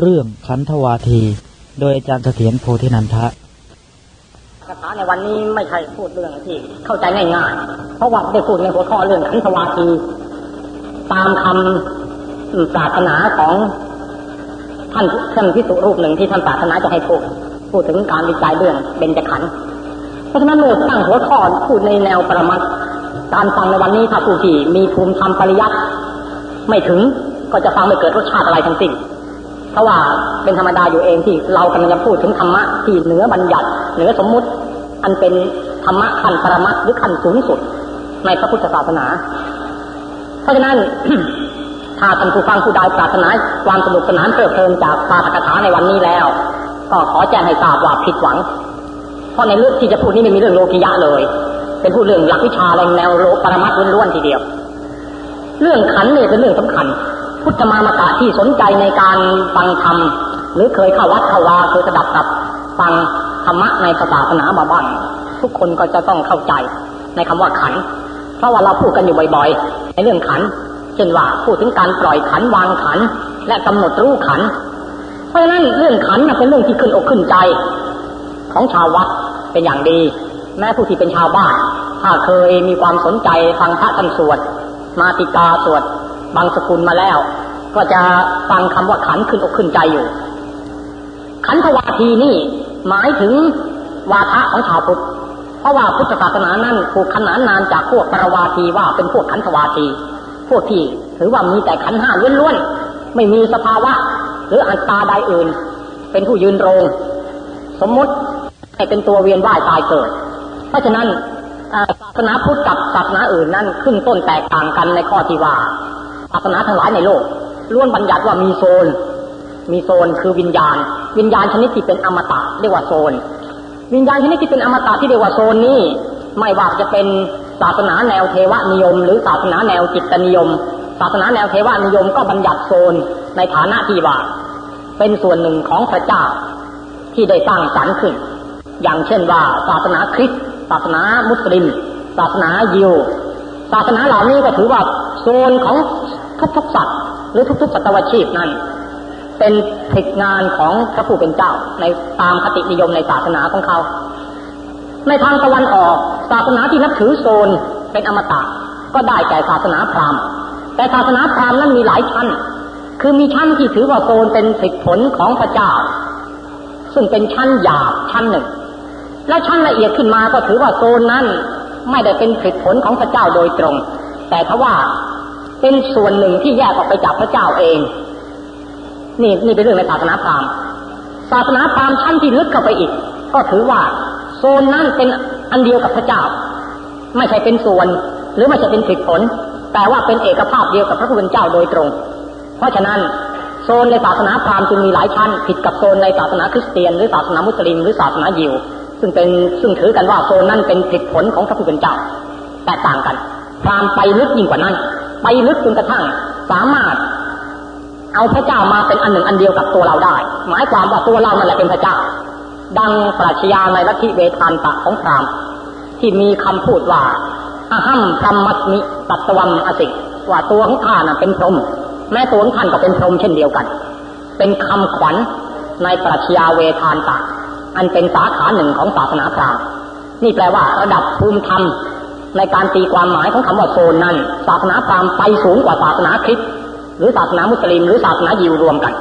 เรื่องขันธวาที โดยอาจารย์เสถียรโพธินันทะคาถาในวันนี้ไม่ใช่พูดเรื่องที่เข้าใจง่ายๆ เพราะว่าได้พูดในหัวข้อเรื่องขันธวาที ตามคำศาสนาของท่านท่านพิสุรูปหนึ่งที่ท่านศาสนาจะให้พูดพูดถึงการวิจัยเรื่องเบญจขันธ์เพราะฉะนั้นเมื่อตั้งหัวข้อพูดในแนวประมัดการฟังในวันนี้ถ้าผู้ที่มีภูมิธรรมปริยัติไม่ถึงก็จะฟังไม่เกิดรสชาติอะไรทั้งสิ้น เพราะว่าเป็นธรรมดาอยู่เองที่เรากำลังจะพูดถึงธรรมะที่เหนือบัญญัติเหนือสมมุติ อันเป็นธรรมะขั้นปรมัตหรือขั้นสูงสุด ในพระพุทธศาสนา เพราะฉะนั้นถ้าท่านผู้ฟังผู้ใดปรารถนาความสนุกสนานเพลิดเพลินจากปาฐกถาในวันนี้แล้ว ก็ขอแจ้งให้ทราบว่าผิดหวัง เพราะในเรื่องที่จะพูดนี้ไม่มีเรื่องโลกิยะเลย เป็นพูดเรื่องหลักวิชาแรงแนวโลปรมัตล้วนๆทีเดียว เรื่องขันเนี่ยเป็นเรื่องสำคัญ พุทธมามกะที่สนใจในการฟังธรรมหรือเคยเข้าวัดเข้าวาเคยสดับกับฟังธรรมะในศาสนามาบ้างทุกคนก็จะต้องเข้าใจในคำว่าขัน เพราะว่าเราพูดกันอยู่บ่อยๆ ในเรื่องขัน เช่นว่าพูดถึงการปล่อยขันวางขัน และกำหนดรู้ขัน เพราะฉะนั้นเรื่องขันเป็นเรื่องที่ขึ้นอกขึ้นใจ ของชาววัดเป็นอย่างดี แม้ผู้ที่เป็นชาวบ้านถ้าเคยมีความสนใจฟังพระท่านสวด มาติกาสวด บางสกุลมาแล้ว ก็จะฟังคำว่าขันขึ้นอกขึ้นใจอยู่ ขันธวาทีนี่หมายถึงวาทะของชาวพุทธเพราะว่าพุทธศาสนานั้นถูกขนานนานจากพวกปรวาทีว่าเป็นพวกขันธวาที พวกที่ถือว่ามีแต่ขันห้าล้วนๆไม่มีสภาวะ หรืออัตตาใดอื่น เป็นผู้ยืนรง สมมติให้เป็นตัวเวียนว่ายตายเกิด เพราะฉะนั้นศาสนาพุทธกับศาสนาอื่นนั้นขึ้นต้นแตกต่างกันในข้อที่ว่า ศาสนาทั้งหลายในโลกล้วนบัญญัติว่ามีโซน มีโซนคือวิญญาณ วิญญาณชนิดที่เป็นอมตะเรียกว่าโซน วิญญาณชนิดที่เป็นอมตะที่เรียกว่าโซนนี้ไม่ว่าจะเป็นศาสนาแนวเทวนิยม หรือศาสนาแนวจิตนิยม ศาสนาแนวเทวนิยมก็บัญญัติโซนในฐานะที่ว่า เป็นส่วนหนึ่งของพระเจ้าที่ได้สร้างสรรค์ขึ้น อย่างเช่นว่า ศาสนาคริสต์ศาสนามุสลิม ศาสนายิว ศาสนาเหล่านี้ก็ถือว่าโซนของ ทุกๆสัตว์หรือทุกๆสัตวชีพนั้น เป็นผิดงานของพระผู้เป็นเจ้าในตามคตินิยมในศาสนาของเขา ในทางตะวันออกศาสนาที่นับถือโซนเป็นอมตะก็ได้แก่ศาสนาพราหมณ์ แต่ศาสนาพราหมณ์นั้นมีหลายชั้น คือมีชั้นที่ถือว่าโซนเป็นสิทธิผลของพระเจ้า ซึ่งเป็นชั้นหยาบชั้นหนึ่ง และชั้นละเอียดขึ้นมาก็ถือว่าโซนนั้นไม่ได้เป็นสิทธิผลของพระเจ้าโดยตรง แต่ถ้าว่า เป็นส่วนหนึ่งที่แยกออกไปจากพระเจ้าเอง นี่นี่เป็นเรื่องในศาสนาพราหมณ์ศาสนาพราหมณ์ชั้นที่ลึกเข้าไปอีก ก็ถือว่าโซนนั้นเป็นอันเดียวกับพระเจ้า ไม่ใช่เป็นส่วน หรือไม่ใช่เป็นผลผล แต่ว่าเป็นเอกภาพเดียวกับพระผู้เป็นเจ้าโดยตรง เพราะฉะนั้นโซนในศาสนาพราหมณ์จึงมีหลายชั้น ผิดกับโซนในศาสนาคริสเตียน หรือศาสนามุสลิมหรือศาสนายิวซึ่งเป็นซึ่งถือกันว่าโซนนั้นเป็นผิดผลของพระผู้เป็นเจ้าแตกต่างกันพราหมณ์ไปลึกยิ่งกว่านั้น ไปลึกจนกระทั่ง สามารถ เอาพระเจ้ามาเป็นอันหนึ่งอันเดียวกับตัวเราได้ หมายความว่าตัวเรานั่นแหละเป็นพระเจ้า ดังปรัชญาในลัทธิเวทานตะของพรามที่มีคำพูดว่าอาหัมพรหมัสมิตัตวัมอสิกว่าตัวของข้านเป็นพรหมแม้ตัวของท่านก็เป็นพรหมเช่นเดียวกัน เป็นคำขวัญในปรัชญาเวทานตะอันเป็นสาขาหนึ่งของศาสนาพราหมณ์นี่แปลว่าระดับภูมิธรรม ในการตีความหมายของคำว่าโซนนั้นศาสนาพราหมณ์ไปสูงกว่าศาสนาคริสต์หรือศาสนามุสลิม หรือศาสนายิวรวมกัน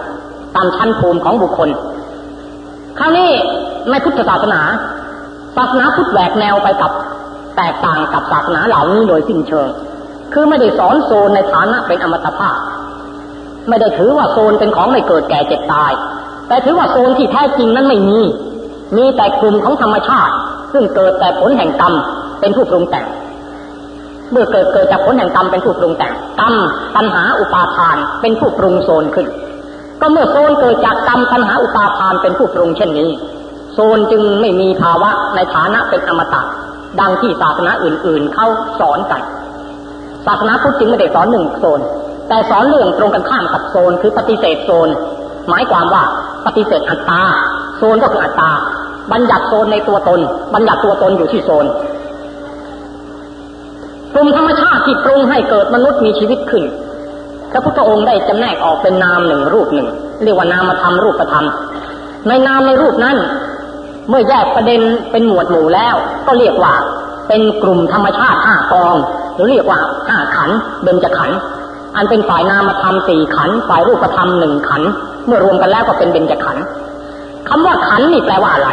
ตามชั้นภูมิของบุคคล คราวนี้ในพุทธศาสนา ศาสนาพุทธแหวกแนวไปกับแตกต่างกับศาสนาเหล่านี้โดยสิ้นเชิง คือไม่ได้สอนโซนในฐานะเป็นอมตะภาพ ไม่ได้ถือว่าโซนเป็นของไม่เกิดแก่เจ็บตาย แต่ถือว่าโซนที่แท้จริงนั้นไม่มี มีแต่กลุ่มของธรรมชาติ ซึ่งเกิดแต่ผลแห่งกรรมเป็นผู้ปรุงแต่ง เมื่อเกิดเกิดจากผลแห่งกรรมเป็นผู้ปรุงแต่งกรรมตัณหาอุปาทานเป็นผู้ปรุงโซนขึ้น ก็เมื่อโซนเกิดจากกรรมตัณหาอุปาทานเป็นผู้ปรุงเช่นนี้ โซนจึงไม่มีภาวะในฐานะเป็นอมตะดังที่ศาสนาอื่น ๆ เข้าสอนกันศาสนาพุทธจึงไม่ได้สอนหนึ่งโซน แต่สอนเรื่องตรงกันข้ามกับโซนคือปฏิเสธโซน หมายความว่าปฏิเสธอัตตาโซนก็คืออัตตาบัญญัติโซนในตัวตน บัญญัติตัวตนอยู่ที่โซน กลุ่มธรรมชาติที่ปรุงให้เกิดมนุษย์มีชีวิตขึ้น พระพุทธองค์ได้จำแนกออกเป็นนามหนึ่งรูปหนึ่ง เรียกว่านามธรรมรูปธรรม ในนามในรูปนั้น เมื่อแยกประเด็นเป็นหมวดหมู่แล้ว ก็เรียกว่าเป็นกลุ่มธรรมชาติห้ากอง หรือเรียกว่าห้าขันเบญจขันอันเป็นฝ่ายนามธรรมสี่ขันฝ่ายรูปธรรมหนึ่งขันเมื่อรวมกันแล้วก็เป็นเบญจขันธ์คำว่าขันนี่แปลว่าอะไร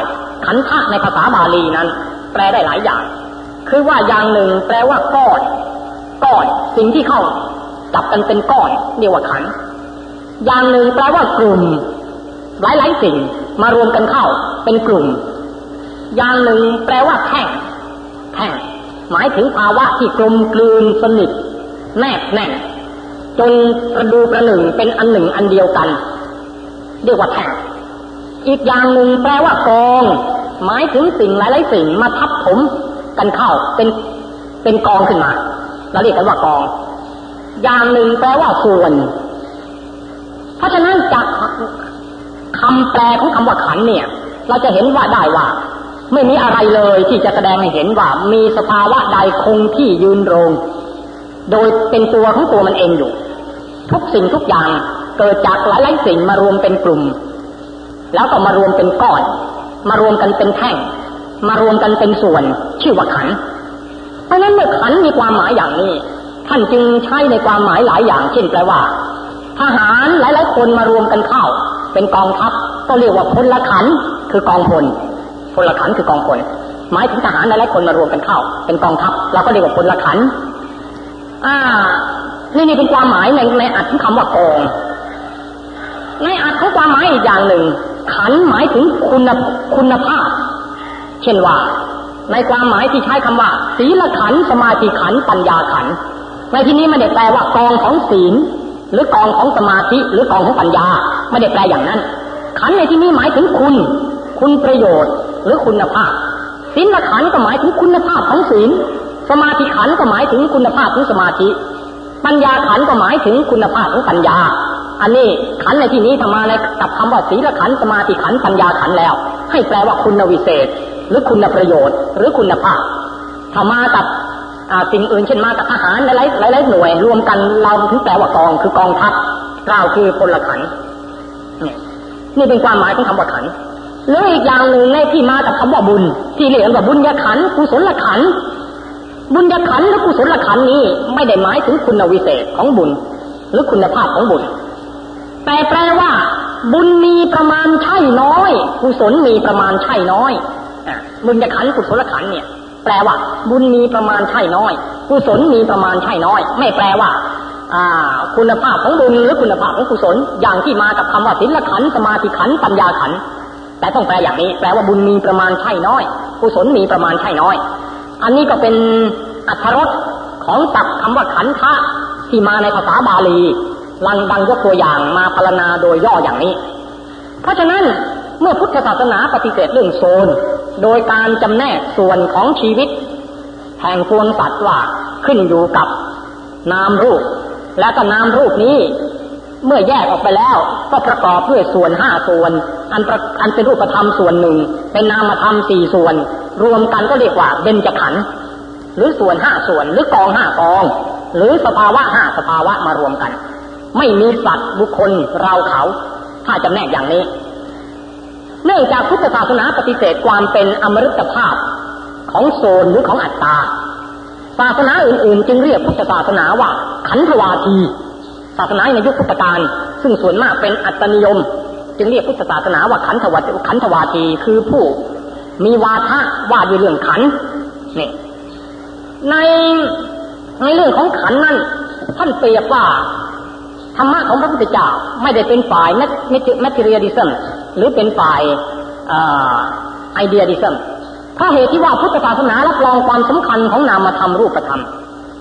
ขันธะในภาษาบาลีนั้น แปลได้หลายอย่าง คือว่าอย่างหนึ่ง แปลว่าก้อน ก้อน สิ่งที่เข้าจับกันเป็นก้อนเรียกว่าขัน อย่างหนึ่งแปลว่ากลุ่ม หลายๆสิ่งมารวมกันเข้าเป็นกลุ่ม อย่างหนึ่งแปลว่าแท่ง แท่ง หมายถึงภาวะที่กลมกลืนสนิทแนบแน่นจนประดูประหนึ่งเป็นอันหนึ่งอันเดียวกัน เรียกว่าแท่ง อีกอย่างหนึ่งแปลว่ากอง หมายถึงสิ่งหลายๆสิ่งมาทับถม กันเข้าเป็นเป็นกองขึ้นมาเราเรียกกันว่ากอง อย่างหนึ่งแปลว่าส่วน เพราะฉะนั้นจากคำแปลของคำว่าขันเนี่ย เราจะเห็นว่าได้ว่า ไม่มีอะไรเลยที่จะแสดงให้เห็นว่า มีสภาวะใดคงที่ยืนรง โดยเป็นตัวของตัวมันเองอยู่ ทุกสิ่งทุกอย่างเกิดจากหลายๆสิ่งมารวมเป็นกลุ่ม แล้วก็มารวมเป็นก้อน มารวมกันเป็นแท่ง มารวมกันเป็นส่วนชื่อว่าขัน เพราะฉะนั้นเมื่อขันมีความหมายอย่างนี้ ท่านจึงใช้ในความหมายหลายอย่าง เช่นแปลว่า ทหารหลายๆคนมารวมกันเข้า เป็นกองทัพก็เรียกว่าพลขันคือกองพลพลขันคือกองพลหมายถึงทหารหลายๆคนมารวมกันเข้า เป็นกองทัพเราก็เรียกว่าพลขันอ่า นี่นี่เป็นความหมายในในอัดของคำว่ากอง ในอัดของความหมายอีกอย่างหนึ่งขันหมายถึงคุณคุณภาพ เช่นว่า ในความหมายที่ใช้คำว่า ศีลขันสมาธิขันปัญญาขันในที่นี้ไม่ได้แปลว่ากองของศีล หรือกองของสมาธิหรือกองของปัญญา ไม่ได้แปลอย่างนั้น ขันในที่นี้หมายถึงคุณ คุณประโยชน์ หรือคุณภาพศีลขันก็หมายถึงคุณภาพของศีล สมาธิขันก็หมายถึงคุณภาพของสมาธิ ปัญญาขันก็หมายถึงคุณภาพของปัญญา อันนี้ขันในที่นี้ทำมาในกับคำว่าศีลขันสมาธิขันปัญญาขันแล้ว ให้แปลว่าคุณวิเศษ หรือคุณประโยชน์ หรือคุณภาพถ้ามากับสิ่งอื่นเช่นมากับทหารหลายหลายหน่วย รวมกันเราถึงแปลว่ากองคือกองทัพกล่าวคือพลขันนี่เป็นความหมายของคำว่าขันหรืออีกอย่างหนึ่งในที่มากับคำว่าบุญ ที่เรียกว่าบุญญาขันกุศลขันบุญญาขันและกุศลขันนี้ไม่ได้หมายถึงคุณวิเศษของบุญ หรือคุณภาพของบุญ แต่แปลว่า บุญมีประมาณใช่น้อย กุศลมีประมาณใช่น้อย บุญญาขันกุศลขันเนี่ย แปลว่า บุญมีประมาณใช่น้อย กุศลมีประมาณใช่น้อย ไม่แปลว่าคุณภาพของบุญหรือคุณภาพของกุศลอย่างที่มากับคำว่าศีลขันสมาธิขันปัญญาขันแต่ต้องแปลอย่างนี้ แปลว่าบุญมีประมาณใช่น้อย กุศลมีประมาณใช่น้อย อันนี้ก็เป็นอัธรสของศัพท์คำว่าขันธะที่มาในภาษาบาลีลังดังยกตัวอย่างมาพรรณนาโดยย่ออย่างนี้ เพราะฉะนั้นเมื่อพุทธศาสนาปฏิเสธเรื่องโซน โดยการจำแนกส่วนของชีวิต แห่งพวงสัตว์ว่าขึ้นอยู่กับนามรูป และก็นามรูปนี้ เมื่อแยกออกไปแล้วก็ประกอบด้วยส่วนห้าส่วน อันอันเป็นรูปธรรมส่วนหนึ่ง เป็นนามธรรมสี่ส่วน รวมกันก็เรียกว่าเบญจขันธ์หรือส่วนห้าส่วนหรือกองห้ากอง หรือสภาวะห้าสภาวะมารวมกัน ไม่มีสัตว์บุคคลเราเขา ถ้าจะแนกอย่างนี้ เนื่องจากพุทธศาสนาปฏิเสธความเป็นอมฤตภาพของโซนหรือของอัตตา ศาสนาอื่นๆ จึงเรียกพุทธศาสนาว่า ขันธวาที ศาสนาในยุคพุทธกาลซึ่งส่วนมากเป็นอัตนิยม จึงเรียกพุทธศาสนาว่าขันธวาขันธวาทีคือผู้ มีวาทะว่าด้วยเรื่องขันธ์นี่ในในเรื่องของขันธ์นั้นท่านเปรียบว่า ธรรมะของพระพุทธเจ้าไม่ได้เป็นฝ่าย materialism หรือเป็นฝ่าย idealism เพราะเหตุที่ว่าพุทธศาสนารับรองความสำคัญของนามธรรมรูปธรรม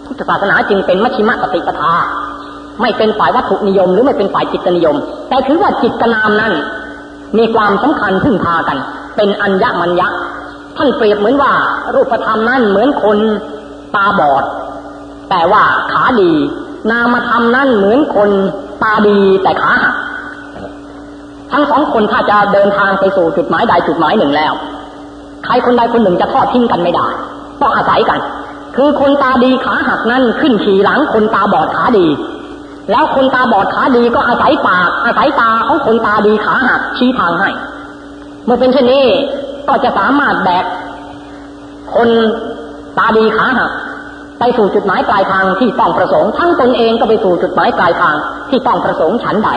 พุทธศาสนาจึงเป็นมัชฌิมาปฏิปทา ไม่เป็นฝ่ายวัตถุนิยม หรือไม่เป็นฝ่ายจิตนิยม แต่ถือว่าจิตกับนามนั้น มีความสำคัญพึ่งพากัน เป็นอัญญมัญญะท่านเปรียบเหมือนว่ารูปธรรมนั้นเหมือนคนตาบอด แต่ว่าขาดี นามธรรมนั้นเหมือนคนตาดีแต่ขาหักทั้งสองคนถ้าจะเดินทางไปสู่จุดหมายใดจุดหมายหนึ่งแล้ว ใครคนใดคนหนึ่งจะทอดทิ้งกันไม่ได้ต้องอาศัยกัน คือคนตาดีขาหักนั้นขึ้นขี่หลังคนตาบอดขาดี แล้วคนตาบอดขาดีก็อาศัยปากอาศัยตาของคนตาดีขาหักชี้ทางให้ เมื่อเป็นเช่นนี้ก็จะสามารถแบกคนตาดีขาหัก ไปสู่จุดหมายปลายทางที่ต้องประสงค์ ทั้งตนเองก็ไปสู่จุดหมายปลายทางที่ต้องประสงค์ฉันใด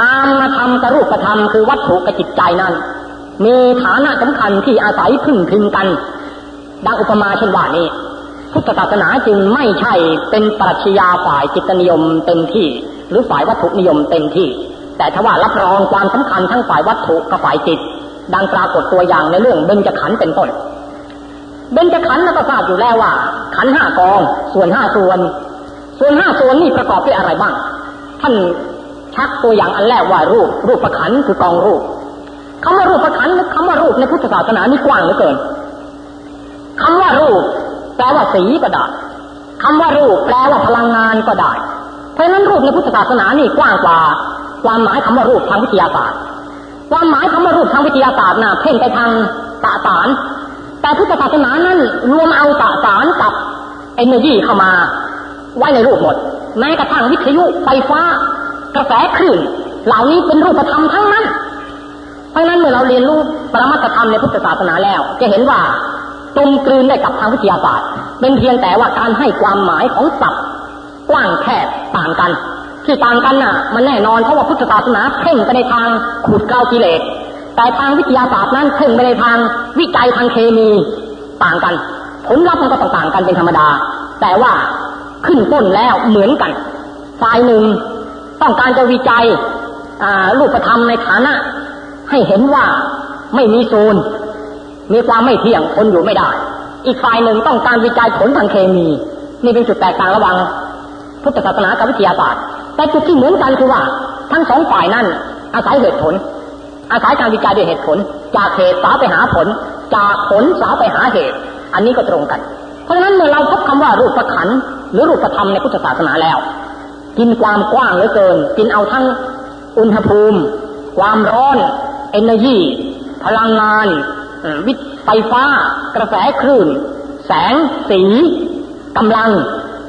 นามธรรมกับรูปธรรมคือวัตถุกับจิตใจนั้น มีฐานะสำคัญที่อาศัยพึ่งพิงกัน ดังอุปมาเช่นว่านี้ พุทธศาสนาจึงไม่ใช่เป็นปรัชญาฝ่ายจิตนิยมเต็มที่ หรือฝ่ายวัตถุนิยมเต็มที่ แต่ถ้าว่ารับรองความสำคัญทั้งฝ่ายวัตถุกับฝ่ายจิต ดังปรากฏตัวอย่างในเรื่องเบญจขันธ์เป็นต้นเบญจขันธ์เราก็ทราบอยู่แล้วว่า ขันห้ากอง ส่วนห้าส่วน ส่วนห้าส่วนนี่ประกอบด้วยอะไรบ้าง ท่านชักตัวอย่างอันแรกว่ารูป รูปประขันคือกองรูปคำว่ารูปประขันธ์คำว่ารูปในพุทธศาสนานี่กว้างเหลือเกินคำว่ารูป แปลว่าสีก็ได้คำว่ารูป แปลว่าพลังงานก็ได้ เพราะฉะนั้นรูปในพุทธศาสนานี่กว้างกว่า ความหมายคำว่ารูปทางวิทยาศาสตร์ ความหมายคำว่ารูปทางวิทยาศาสตร์น่ะเพ่งไปทางตาสาร แต่พุทธศาสนานั้นรวมเอาสสารกับเอเนอร์จีเข้ามา ไว้ในรูปหมด แม้กระทั่งวิทยุไฟฟ้ากระแสคลื่นเหล่านี้เป็นรูปธรรมทั้งนั้น เพราะนั้นเมื่อเราเรียนรู้ปรมัตธรรมในพุทธศาสนาแล้ว จะเห็นว่าตรงกลืนได้กับทางวิทยาศาสตร์ เป็นเพียงแต่ว่าการให้ความหมายของศัพท์กว้างแคบต่างกัน ที่ต่างกันน่ะ มันแน่นอนเพราะว่าพุทธศาสนาเพ่งไปในทางขูดเกลากิเลส แต่ทางวิทยาศาสตร์นั้นเพ่งไปในทางวิจัยทางเคมีต่างกัน ผลลัพธ์มันก็ต่างกันเป็นธรรมดา แต่ว่าขึ้นต้นแล้วเหมือนกันฝ่ายหนึ่งต้องการจะวิจัยรูปธรรมในฐานะ ให้เห็นว่าไม่มีโซนมีความไม่เที่ยงคนอยู่ไม่ได้ อีกฝ่ายหนึ่งต้องการวิจัยผลทางเคมี นี่เป็นจุดแตกต่างระหว่างพุทธศาสนากับวิทยาศาสตร์ แต่จุดที่เหมือนกันคือว่า ทั้งสองฝ่ายนั้นอาศัยเหตุผล อาศัยการวิจัยด้วยเหตุผล จากเหตุสาวไปหาผล จากผลสาวไปหาเหตุ อันนี้ก็ตรงกัน เพราะฉะนั้นเมื่อเราพบคำว่ารูปขันหรือรูปธรรมในพุทธศาสนาแล้ว กินความกว้างเหลือเกิน กินเอาทั้งอุณหภูมิ ความร้อนเอเนอร์จีพลังงาน วิทย์ไฟฟ้า กระแสคลื่น แสง สีกำลัง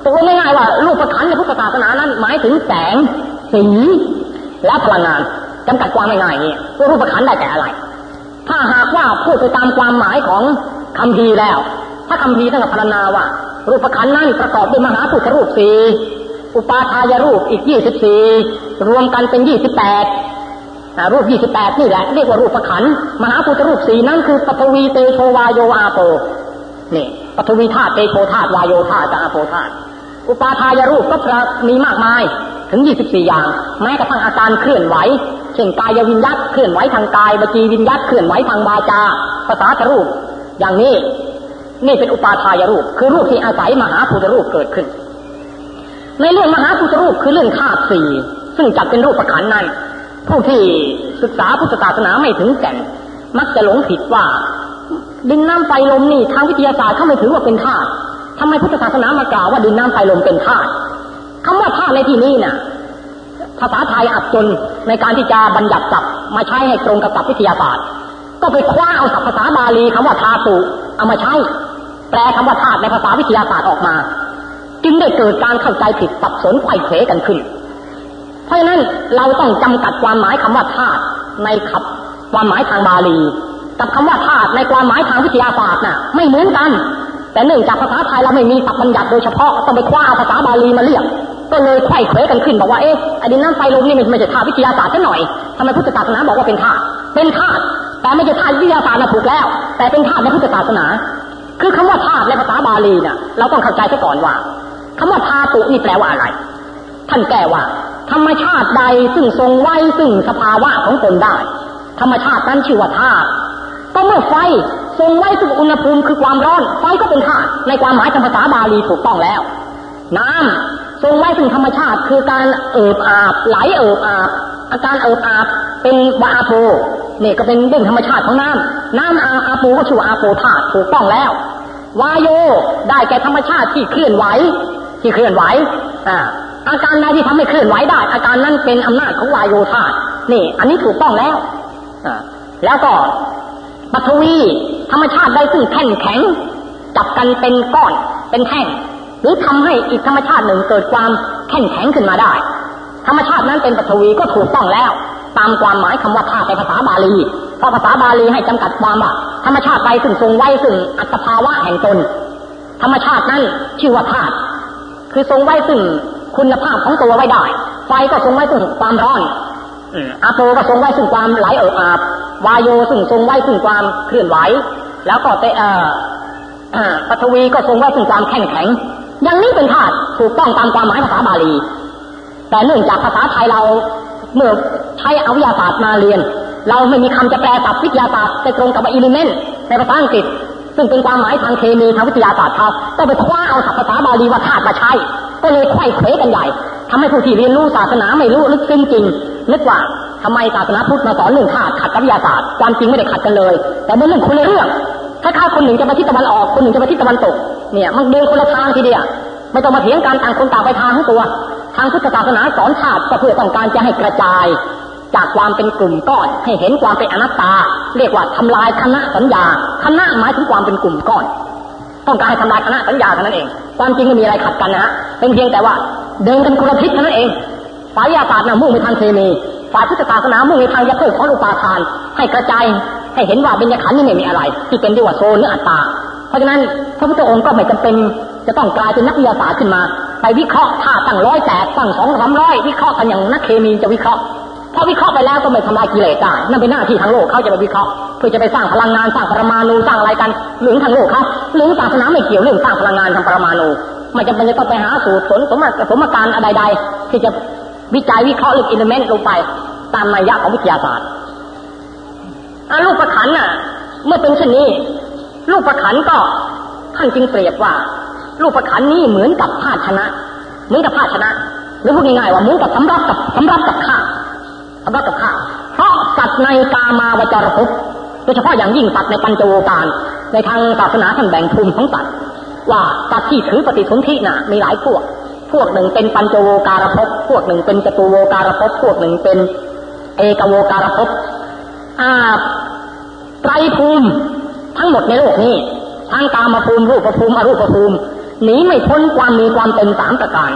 ตัวง่ายๆว่ารูปขันในพุทธศาสนานั้น หมายถึงแสง สี และพลังงาน จำกัดความง่ายๆนี่ว่ารูปขันได้แก่อะไร ถ้าหากว่าพูดไปตามความหมายของคำพีแล้ว ถ้าคำพีท่านกับพรรณนาว่า รูปขันนั้นประกอบด้วยมหาพุทธรูปสี่อุปาทายรูปอีกยี่สิบสี่รวมกันเป็นยี่สิบแปดรูปยี่สิบแปดนี่แหละเรียกว่ารูปขันมหาพุทธรูปสี่นั้นคือปฐวีเตโชวายโยอาโปนี่ปฐวีธาตุเตโชธาตุวายโยธาตุอาโปธาตุอุปาทายรูปก็มีมากมาย ถึงยี่สิบสี่อย่าง แม้กระทั่งอาการเคลื่อนไหว เช่นกายวิญญาตเคลื่อนไหวทางกายบจีวิญญาตเคลื่อนไหวทางวาจา ภาษาทรูป อย่างนี้ นี่เป็นอุปาทายรูป คือรูปที่อาศัยมหาพุทธรูปเกิดขึ้น ในเรื่องมหาพุทธรูปคือเรื่องธาตุสี่ ซึ่งจัดเป็นรูปประคันนั้น ผู้ที่ศึกษาพุทธศาสนาไม่ถึงแก่น มักจะหลงผิดว่า ดินน้ำไฟลมนี่ทางวิทยาศาสตร์เขาไม่ถือว่าเป็นธาตุทำไมพุทธศาสนามากล่าวว่าดินน้ำไฟลมเป็นธาตุ คำว่าธาตุในที่นี้น่ะ ภาษาไทยอับจนในการที่จะบัญญัติศัพท์มาใช้ให้ตรงกับศัพท์วิทยาศาสตร์ ก็ไปคว้าเอาศัพท์ภาษาบาลีคำว่าธาตุเอามาใช้ แปลคำว่าธาตุในภาษาวิทยาศาสตร์ออกมา จึงได้เกิดการเข้าใจผิดสับสนไขว้เขวกันขึ้น เพราะฉะนั้นเราต้องจำกัดความหมายคำว่าธาตุในขับความหมายทางบาลี กับคำว่าธาตุในความหมายทางวิทยาศาสตร์น่ะ ไม่เหมือนกันแต่เนื่องจากภาษาไทยเราไม่มีศัพท์บัญญัติโดยเฉพาะต้องไปคว้าเอาภาษาบาลีมาเรียก ก็เลยไขว้เขวกันขึ้นบอกว่าเอ๊ะอดินน้ำไฟลมนี่ไม่ใช่ธาตุวิทยาศาสตร์ซะหน่อยทำไมพุทธศาสนาบอกว่าเป็นธาตุเป็นธาตุแต่ไม่ใช่ธาตุวิทยาศาสตร์นะถูกแล้ว แต่เป็นธาตุในพุทธศาสนา คือคำว่าธาตุในภาษาบาลีเนี่ยเราต้องเข้าใจซะก่อนว่าคำว่าธาตุนี่แปลว่าอะไร ท่านแก้ว่า ธรรมชาติใดซึ่งทรงไว้ซึ่งสภาวะของตนได้ ธรรมชาตินั้นชื่อว่าธาตุก็เมื่อไฟทรงไว้ซึ่งอุณหภูมิคือความร้อน ไฟก็เป็นธาตุในความหมายทางภาษาบาลีถูกต้องแล้ว น้ำ ทรงไว้ซึ่งธรรมชาติคือการเอิบอาบไหลเอิบอาบ อาการเอิบอาบเป็นวาอาโปเนี่ก็เป็นเรื่องธรรมชาติของน้ำน้ำอาอาโปก็ชื่ออาโปธาตุถูกต้องแล้ว วายโยได้แก่ธรรมชาติที่เคลื่อนไหวที่เคลื่อนไหวอ่าอาการใดที่ทำให้เคลื่อนไหวได้ อาการนั้นเป็นอำนาจของวายโยธาตุนี่ อันนี้ถูกต้องแล้วอ่าแล้วก็ปฐวีธรรมชาติได้ซึ่งแข็งแข็งจับกันเป็นก้อนเป็นแท่ง รือทำให้อีกธรรมชาติหนึ่งเกิดความแข็งแข็งขึ้นมาได้ ธรรมชาตินั้นเป็นปฐวีก็ถูกต้องแล้ว ตามความหมายคำว่าธาตุในภาษาบาลีเพราะภาษาบาลีให้จำกัดความว่าธรรมชาติใดซึ่งทรงไว้ซึ่งอัตภาวะแห่งตน ธรรมชาตินั้นชื่อว่าธาตุคือทรงไว้ซึ่งคุณภาพของตัวไว้ได้ ไฟก็ทรงไว้ซึ่งความร้อนอาโปก็ทรงไว้ซึ่งความไหลเอิบอาบวายโยซึ่งทรงไว้ซึ่งความเคลื่อนไหว แล้วก็เตอปฐวีก็ทรงไว้ซึ่งความแข็งแข็ง อย่างนี้เป็นธาตุถูกต้องตามความหมายภาษาบาลี แต่เนื่องจากภาษาไทยเราเมื่อใช้อวิทยาศาสตร์มาเรียน เราไม่มีคำจะแปลศัพท์วิทยาศาสตร์ไปตรงกับอิเลเมนต์ในภาษาอังกฤษ ซึ่งเป็นความหมายทางเคมีทางวิทยาศาสตร์เขาก็ไปคว้าเอาศัพท์ภาษาบาลีว่าธาตุมาใช้ก็เลยไขว้เขวกันใหญ่ทำให้ผู้ที่เรียนรู้ศาสนาไม่รู้ลึกซึ้งจริงนึกว่าทำไมศาสนาพุทธมาสอนเรื่องธาตุขัดกับวิทยาศาสตร์ความจริงไม่ได้ขัดกันเลย แต่เป็นเรื่องคนละเรื่อง ถ้าข้าคนหนึ่งจะไปทิศตะวันออก คนหนึ่งจะไปทิศตะวันตก เนี่ย มันเดินคนละทางทีเดียวไม่ต้องมาเถียงกันต่างคนต่างไปทางของตัว ทางพุทธศาสนาสอนชาติก็เพื่อต้องการจะให้กระจาย จากความเป็นกลุ่มก้อน ให้เห็นความเป็นอนัตตา เรียกว่าทำลายคณะสัญญาคณะหมายถึงความเป็นกลุ่มก้อน ต้องการให้ทำลายคณะสัญญาเท่านั้นเอง ความจริงไม่มีอะไรขัดกันนะฮะเป็นเพียงแต่ว่าเดินกันคนละทิศเท่านั้นเองฝ่ายยาศาสตร์นะมุ่งไปทางเคมีฝ่ายพุทธศาสนามุ่งไปทางยาเพิกของอุปาทาน ให้กระจาย ให้เห็นว่าเบญจขันธ์นี่ไม่มีอะไร ที่เป็นดีว่าโซนหรืออัตตา เพราะฉะนั้นพระพุทธองค์ก็ไม่จำเป็นจะต้องกลายเป็นนักวิทยาศาสตร์ขึ้นมา ไปวิเคราะห์ธาตุตั้งร้อยแตกตั้งสองสามร้อยวิเคราะห์กันอย่างนักเคมีจะวิเคราะห์พอวิเคราะห์ไปแล้วก็ไม่ทำลายกิเลสได้นั่นเป็นหน้าที่ทางโลกเขาจะไปวิเคราะห์เพื่อจะไปสร้างพลังงานสร้างปรมาณูสร้างอะไรกันหรือทางโลกครับหรือศาสนาไม่เกี่ยวเรื่องสร้างพลังงานทางปรมาณูไม่จำเป็นจะต้องไปหาสูตรผลสมสมการอะไรใดที่จะวิจัยวิเคราะห์เรื่องอิเลเมนต์ลงไป ตามนัยยะของวิทยาศาสตร์ อาลูกประขันน่ะ เมื่อเป็นเช่นนี้ลูกประขันก็ท่านจึงเปรียบว่าลูกประขันนี้เหมือนกับภาชนะ เหมือนกับภาชนะหรือพูดง่ายๆว่าเหมือนกับสำรับกับสำรับกับข้าสำรับกับข้าเพราะสัตว์ในกามาวจรภพโดยเฉพาะอย่างยิ่งสัตว์ในปัญจโวการ ในทางศาสนาท่านแบ่งภูมิของสัตว์ว่าสัตว์ที่ถือปฏิสนธิน่ะ มีหลายพวก พวกหนึ่งเป็นปัญจโวการภพพวกหนึ่งเป็นจตุโวการภพพวกหนึ่งเป็น เอกโวการภพอ่า ไตรภูมิทั้งหมดในโลกนี้ทั้งกามภูมิรูปภูมิอรูปภูมิหนีไม่พ้นความมีความเป็นสามประการ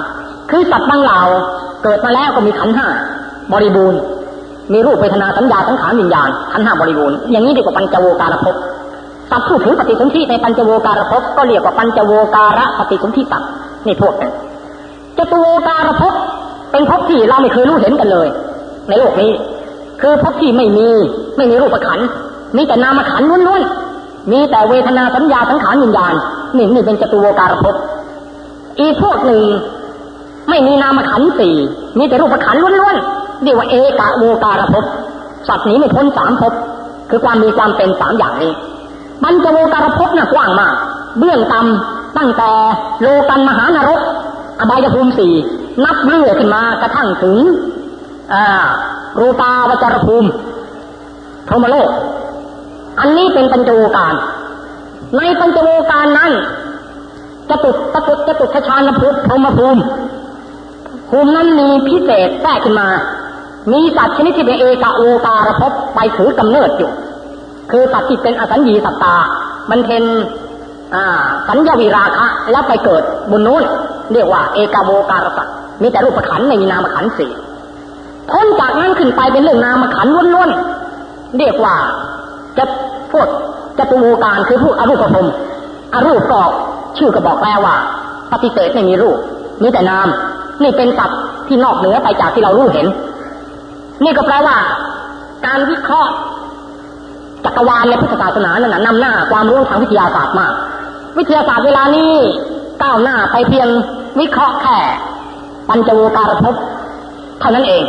คือสัตว์บางเหล่าเกิดมาแล้วก็มีขันห้าบริบูรณ์ มีรูปเวทนาสัญญาสังขารวิญญาณขันห้าบริบูรณ์อย่างนี้เรียกว่าปัญจโวการภพสัตว์ผู้ถือปฏิสนธิในปัญจโวการภพก็เรียกว่าปัญจโวการะปฏิสนธิสัตว์นี่พวกนั้นจตุโวการภพเป็นภพที่เราไม่เคยรู้เห็นกันเลย ในโลกนี้ คือภพที่ไม่มีไม่มีรูปขัน มีแต่นามขันล้วนๆ มีแต่เวทนาสัญญาสังขารวิญญาณนี่นี่เป็นจตุโวการภพอีกพวกหนึ่ง ไม่มีนามขันสี่มีแต่รูปขันล้วนๆเรียกว่าเอกโวการภพสัตว์นี้ไม่พ้นสามภพคือความมีความเป็นสามอย่างนี้มันจะโวการภพน่ะกว้างมาก เบื้องต่ำตั้งแต่โลกันมหานรก อบายภูมิสี่นับเรื่อยขึ้นมากระทั่งถึงรูปาวจรภูมิพรหมโลก อันนี้เป็นปัญจโวการ ในปัญจโวการนั้นจะตุตะตุดจะตุทชานภูมิพรหมภูมิภูมินั้นมีพิเศษแทรกขึ้นมา มีสัตว์ชนิดที่เป็นเอกโวการภพไปถือกำเนิดอยู่ คือสัตว์ที่เป็นอสัญญีสัตตา มันเป็นสัญญาวิราคะแล้วไปเกิดบนนู้น เรียกว่า เอกโวการสัตว์มีแต่รูปขันไม่มีนามขันสี่พ้นจากนั้นขึ้นไปเป็นเรื่องนามขันล้วนๆเรียกว่าจะ พวกจตุโวการคือพวกอรูปภพอรูปก็ชื่อก็บอกแล้วว่า ปฏิเสธไม่มีรูปมีแต่นาม นี่เป็นสัตว์ที่นอกเหนือไปจากที่เรารู้เห็น นี่ก็แปลว่า การวิเคราะห์จักรวาลในพุทธศาสนานั่นนะนำหน้าความรู้ทางวิทยาศาสตร์มากวิทยาศาสตร์เวลานี้ก้าวหน้าไปเพียงวิเคราะห์แค่ปัญจโวการภพเท่านั้นเอง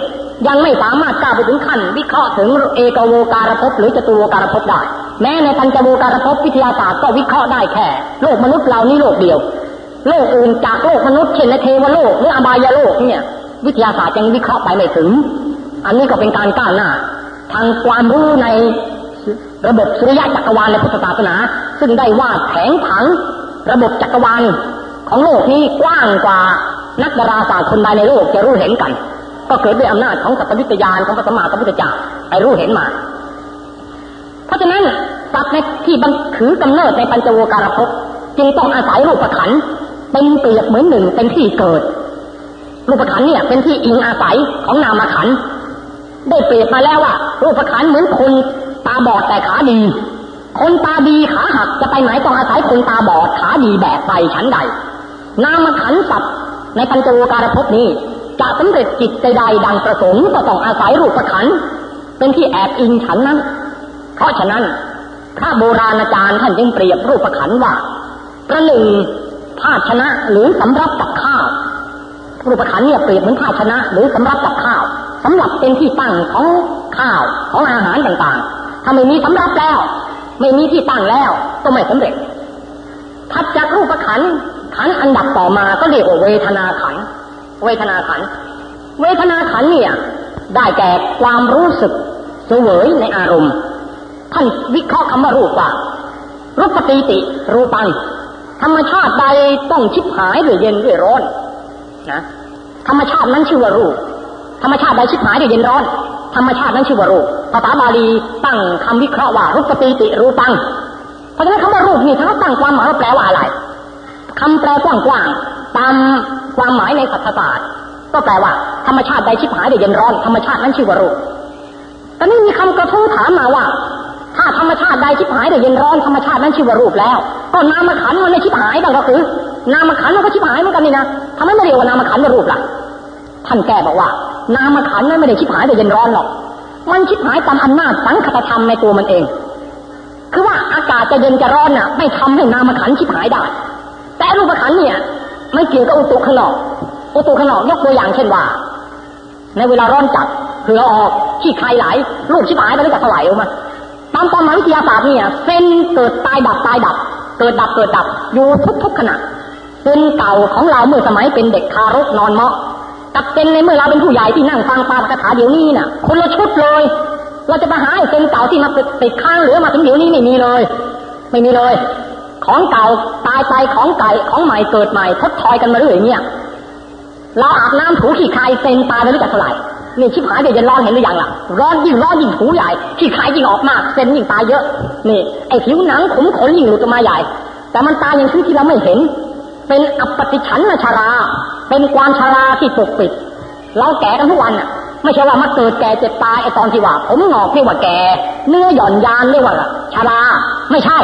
ยังไม่สามารถก้าวไปถึงขั้น วิเคราะห์ถึงเอกโวการภพหรือจตุโวการภพได้ แม้ในปัญจโวการภพวิทยาศาสตร์ก็วิเคราะห์ได้แค่โลกมนุษย์เรานี่โลกเดียว โลกอื่นจากโลกมนุษย์เช่นในเทวโลกหรืออบายโลกเนี่ย วิทยาศาสตร์ยังวิเคราะห์ไปไม่ถึง อันนี้ก็เป็นการก้าวหน้า ทางความรู้ในระบบสุริยะจักรวาลในพุทธศาสนา ซึ่งได้วาดแผงผัง ระบบจักรวาลของโลกนี้กว้างกว่านักดาราศาสตร์คนใดในโลกจะรู้เห็นกัน ก็เกิดด้วยอำนาจของสัพพิตยานของพระสมมาสัมพุทธเจ้าไปรู้เห็นมา เพราะฉะนั้นสัตว์ในที่บังถือกำเนิดในปัญจโวการภพจึงต้องอาศัยรูปขันเป็นเปรียบเหมือนหนึ่งเป็นที่เกิด รูปขันเนี่ยเป็นที่อิงอาศัยของนามขันได้เปรียบมาแล้วว่า รูปขันเหมือนคนตาบอดแต่ขาดี คนตาดีขาหักจะไปไหนต้องอาศัยคนตาบอดขาดีแบกไปชั้นใด นามขันสัตว์ในปัญจโวการภพนี้จะสำเร็จจิตใดๆดังประสงค์ก็ต้องอาศัยรูปขันเป็นที่แอบอิงฉันนั้น เพราะฉะนั้นพระโบราณอาจารย์ท่านจึงเปรียบรูปขันว่าประหนึ่งภาชนะหรือสำรับกับข้าวรูปขันเนี่ยเปรียบเหมือนภาชนะ หรือสำรับกับข้าวสำหรับเป็นที่ตั้งของข้าวของอาหารต่างๆ ถ้าไม่มีสำรับแล้ว ไม่มีที่ตั้งแล้วก็ไม่สำเร็จถัดจากรูปขันขันอันดับต่อมาก็เรียกว่าเวทนาขัน เวทนาขัน เวทนาขันเนี่ยได้แก่ความรู้สึกเสวยในอารมณ์ ท่านวิเคราะห์คำว่ารูปว่ารูปติติ รูปัง ธรรมชาติใดต้องชิบหายด้วยเย็นด้วยร้อนนะธรรมชาตินั้นชื่อว่ารูป ธรรมชาติใดชิบหายด้วยเย็นร้อน ธรรมชาตินั้นชื่อว่ารูปภาษาบาลีตั้งคำวิเคราะห์ว่ารูปติติรูปัง เพราะฉะนั้นคำว่ารูปนี่ถ้าตั้งความหมายว่าแปลว่าอะไรคำแปลกว้างๆตามความหมายในศัพท์ศาสตร์ก็แปลว่าธรรมชาติใดชิบหายด้วยเย็นร้อน ธรรมชาตินั้นชื่อว่ารูปแต่นี่มีคำกระทู้ถามมาว่า ถ้าธรรมชาติใดชิบหายด้วยเย็นร้อนธรรมชาตินั้นชื่อว่ารูปแล้ว ก็นามขันมันไม่ชิบหายบ้างก็คือนามขันมันก็ชิบหายเหมือนกันนี่นะทำไมไม่เรียกว่านามขันว่ารูปล่ะ ท่านแก้บอกว่า นามขันนั้นไม่ได้ชิบหายด้วยเย็นร้อนหรอก มันชิบหายตามอำนาจสังคตธรรมในตัวมันเอง คือว่าอากาศจะเย็นจะร้อนน่ะ ไม่ทำให้นามขันชิบหายได้ แต่รูปขันเนี่ยไม่เกี่ยวกับอุตุข้างนอกอุตุข้างนอกยกตัวอย่างเช่นว่า ในเวลาร้อนจัดเหือออกขี้ใครไหลลูกชิบหายไปแล้วจะถลายออกมา ตามตอนมหาวิทยาศาสตร์เนี่ยเส้นเกิดตายดับตายดับ เกิดดับเกิดดับ อยู่ทุกๆขณะเส้นเก่าของเราเมื่อสมัยเป็นเด็กคารกนอนเมาะกับเส้นในเมื่อเราเป็นผู้ใหญ่ที่นั่งฟังปาคาถาเดี๋ยวนี้น่ะคนละชุดเลย เราจะมาหาเส้นเก่าที่มาติดข้างเหลือมาถึงเดี๋ยวนี้ไม่มีเลย ไม่มีเลย ของเก่าตายไปของไก่ของใหม่เกิดใหม่ทดทอยกันมาเรื่อยเนี่ยเราอาบน้ำถูขี้ใคายเส้นตายไปรือจะเท่าไหร่ นี่ชิบหายเดี๋ยวจะร้อนเห็นหรือยังล่ะ ร้อนยิ่งร้อนยิ่งถูใหญ่ขี้คายยิ่งออกมากเส้นยิ่งตายเยอะ นี่ไอ้ผิวหนังขมขนยิ่งหลุดออกมาใหญ่ แต่มันตายอย่างที่ที่เราไม่เห็น เป็นอัปติชันนชารา เป็นความชาราที่ปกปิด เราแก่กันทุกวันอะ ไม่ใช่ว่ามาเกิดแก่เจ็บตายไอ้ตอนที่ว่า ผมงอกเรียกว่าแก่ เนื้อหย่อนยานเรียกว่าชารา ไม่ใช่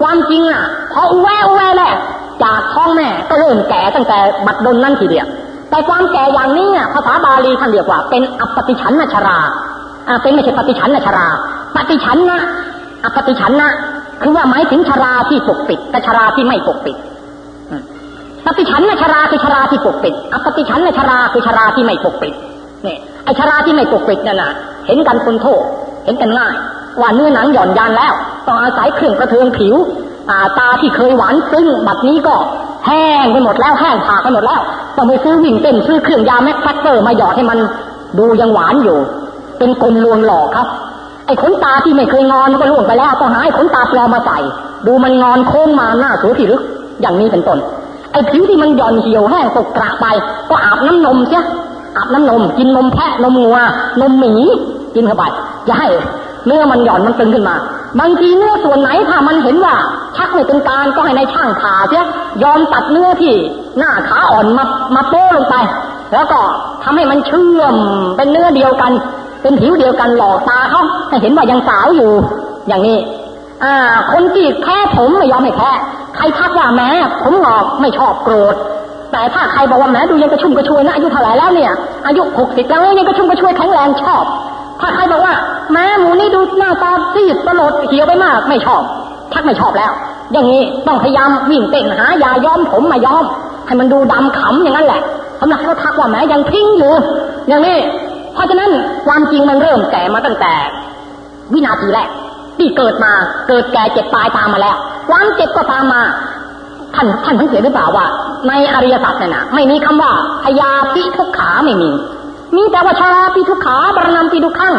ความจริงอะพอแว้แว้แรกจากท้องแม่ก็เริ่มแก่ตั้งแต่บัดดลนั่นทีเดียว แต่ความแก่อย่างนี้ภาษาบาลีท่านเรียกว่า เป็นอัปปฏิจฉันนชราเป็นไม่ใช่ปฏิจฉันนชรา ปฏิจฉันนะอัปปฏิจฉันนะคือว่าหมายถึงชราที่ปกปิดกับชราที่ไม่ปกปิดปฏิจฉันนชราคือชราที่ปกปิดอัปปฏิจฉันนชราคือชราที่ไม่ปกปิดเนี่ยไอชราที่ไม่ปกปิดนั่นน่ะ เห็นกันโทนโท่ เห็นกันง่าย ว่าเนื้อหนังหย่อนยานแล้ว ต้องอาศัยเครื่องประเทืองผิว ตาที่เคยหวานซึ้งบัดนี้ก็แห้งไปหมดแล้วแห้งผากไปหมดแล้วต้องไปซื้อวิ่งเต้นซื้อเครื่องยา Max Factor มาหยอดให้มันดูยังหวานอยู่ เป็นกลลวงหลอกครับ ไอ้ขนตาที่ไม่เคยงอนมันก็ร่วงไปแล้วต้องหาไอ้ขนตาปลอมมาใส่ดูมันงอนโค้งมาหน้าสูที่ลึกอย่างนี้เป็นต้นไอ้ผิวที่มันหย่อนเหี่ยวแห้งตกกระไป ก็อาบน้ำนมเสียอาบน้ำนม กินนมแพะนมงัวนมหมีกินเข้าไปจะให้เนื้อมันหย่อนมันตึงขึ้นมา บางทีเนื้อส่วนไหนถ้ามันเห็นว่าชักไม่เป็นการก็ให้ในช่างผ่าเสียยอมตัดเนื้อที่หน้าขาอ่อนมามาโป้ลงไป แล้วก็ทำให้มันเชื่อมเป็นเนื้อเดียวกัน เป็นผิวเดียวกันหลอกตาเขาให้เห็นว่ายังสาวอยู่ อย่างนี้ อ่า คนที่แพ้ผมไม่ยอมให้แพ้ใครทักว่าแม้ผมหงอกไม่ชอบโกรธแต่ถ้าใครบอกว่าแม้ดูยังกระชุ่มกระชวยนะอายุเท่าไหร่แล้วเนี่ยอายุหกสิบแล้วยังกระชุ่มกระชวยแข็งแรงชอบ ถ้าใครบอกว่า แม่หมูนี่ดูหน้าตาซีดตลดเขียวไปมาก ไม่ชอบชักไม่ชอบแล้ว อย่างนี้ต้องพยายามวิ่งเต้นหายาย้อมผมมาย้อม ให้มันดูดำขำอย่างนั้นแหละสำหรับเขาทักว่าแม้ยังพิ้งอยู่ อย่างนี้ เพราะฉะนั้นความจริงมันเริ่มแก่มาตั้งแต่ วินาทีแรกที่เกิดมาเกิดแก่เจ็บตายตามมาแล้ว ความเจ็บก็ตามมา ท่านท่านสังเกตหรือเปล่าว่า ในอริยสัจเนี่ยนะไม่มีคำว่าพยาธิทุกขาไม่มี มีแต่ว่าชาปีทุกขาบรณำปีทุกขัง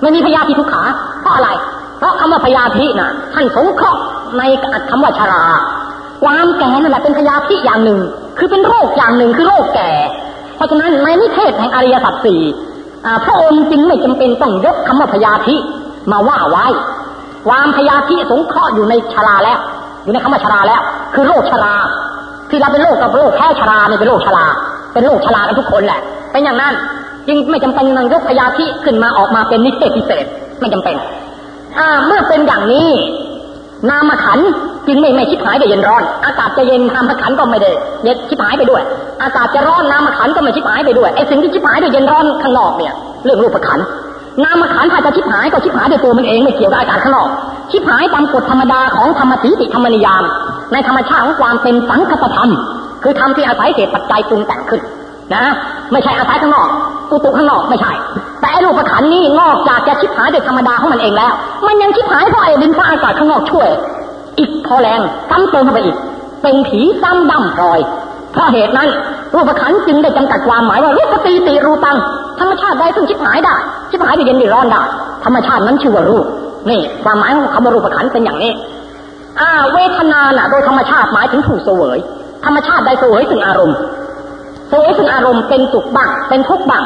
ไม่มีพยาธิทุกขาเพราะอะไร เพราะคำว่าพยาธิน่ะท่านสงเคราะห์ในคำว่าชารา ความแก่นั่นแหละเป็นพยาธิอย่างหนึ่ง คือเป็นโรคอย่างหนึ่งคือโรคแก่ เพราะฉะนั้นในนิเทศแห่งอริยสัจสี่พระองค์จึงไม่จำเป็นต้องยกคำว่าพยาธิมาว่าไว้ ความพยาธิสงเคราะห์อยู่ในชาราแล้ว อยู่ในคำว่าชาราแล้ว คือโรคชารา ที่เราเป็นโรคกับโรคแค่ชาราเนี่ยเป็นโรคชารา เป็นโรคชรากันทุกคนแหละ เป็นอย่างนั้น จึงไม่จำเป็นต้องยกพยาธิขึ้นมาออกมาเป็นนิเศพิเศษไม่จำเป็นอ่าเมื่อเป็นอย่างนี้ นามขันจึงไม่ไม่ชิบหายไปเย็นร้อน อากาศจะเย็นนามขันก็ไม่ได้เย็นชิบหายไปด้วย อากาศจะร้อนนามขันก็ไม่ชิบหายไปด้วยไอ้สิ่งที่ชิบหายด้วยเย็นร้อนข้างนอกเนี่ย เรื่องรูปขันนามขันถ้าจะชิบหายก็ชิบหายด้วยตัวมันเองไม่เกี่ยวกับอากาศข้างนอก ชิบหายตามกฎธรรมดาของธรรมสีติธรรมนิยาม ในธรรมชาติของความเป็นสังคตธรรม คือธรรมที่อาศัยเหตุปัจจัยปรุงแต่งขึ้นนะไม่ใช่อาศัยข้างนอก อุตุข้างนอกไม่ใช่ แต่รูปขันนี้นอกจากจะชิบหายโดยธรรมดาของมันเองแล้ว มันยังชิบหายเพราะไอ้ดินฟ้าอากาศข้างนอกช่วย อีกพอแรงซ้ำเติมเข้าไปอีก เป็นผีซ้ำดำพลอย เพราะเหตุนั้นรูปขันจึงได้จำกัดความหมายว่ารูปตีติรูปังธรรมชาติใดซึ่งชิบหายได้ชิบหายได้เย็นได้ร้อนได้ธรรมชาตินั้นชื่อว่ารูปนี่ความหมายของคำว่ารูปขันเป็นอย่างนี้อ่าเวทนาน่ะ โดยธรรมชาติหมายถึงผู้เสวย ธรรมชาติใดเสวยถึงอารมณ์ เสวยถึงอารมณ์เป็นสุขบ้างเป็นทุกข์บ้าง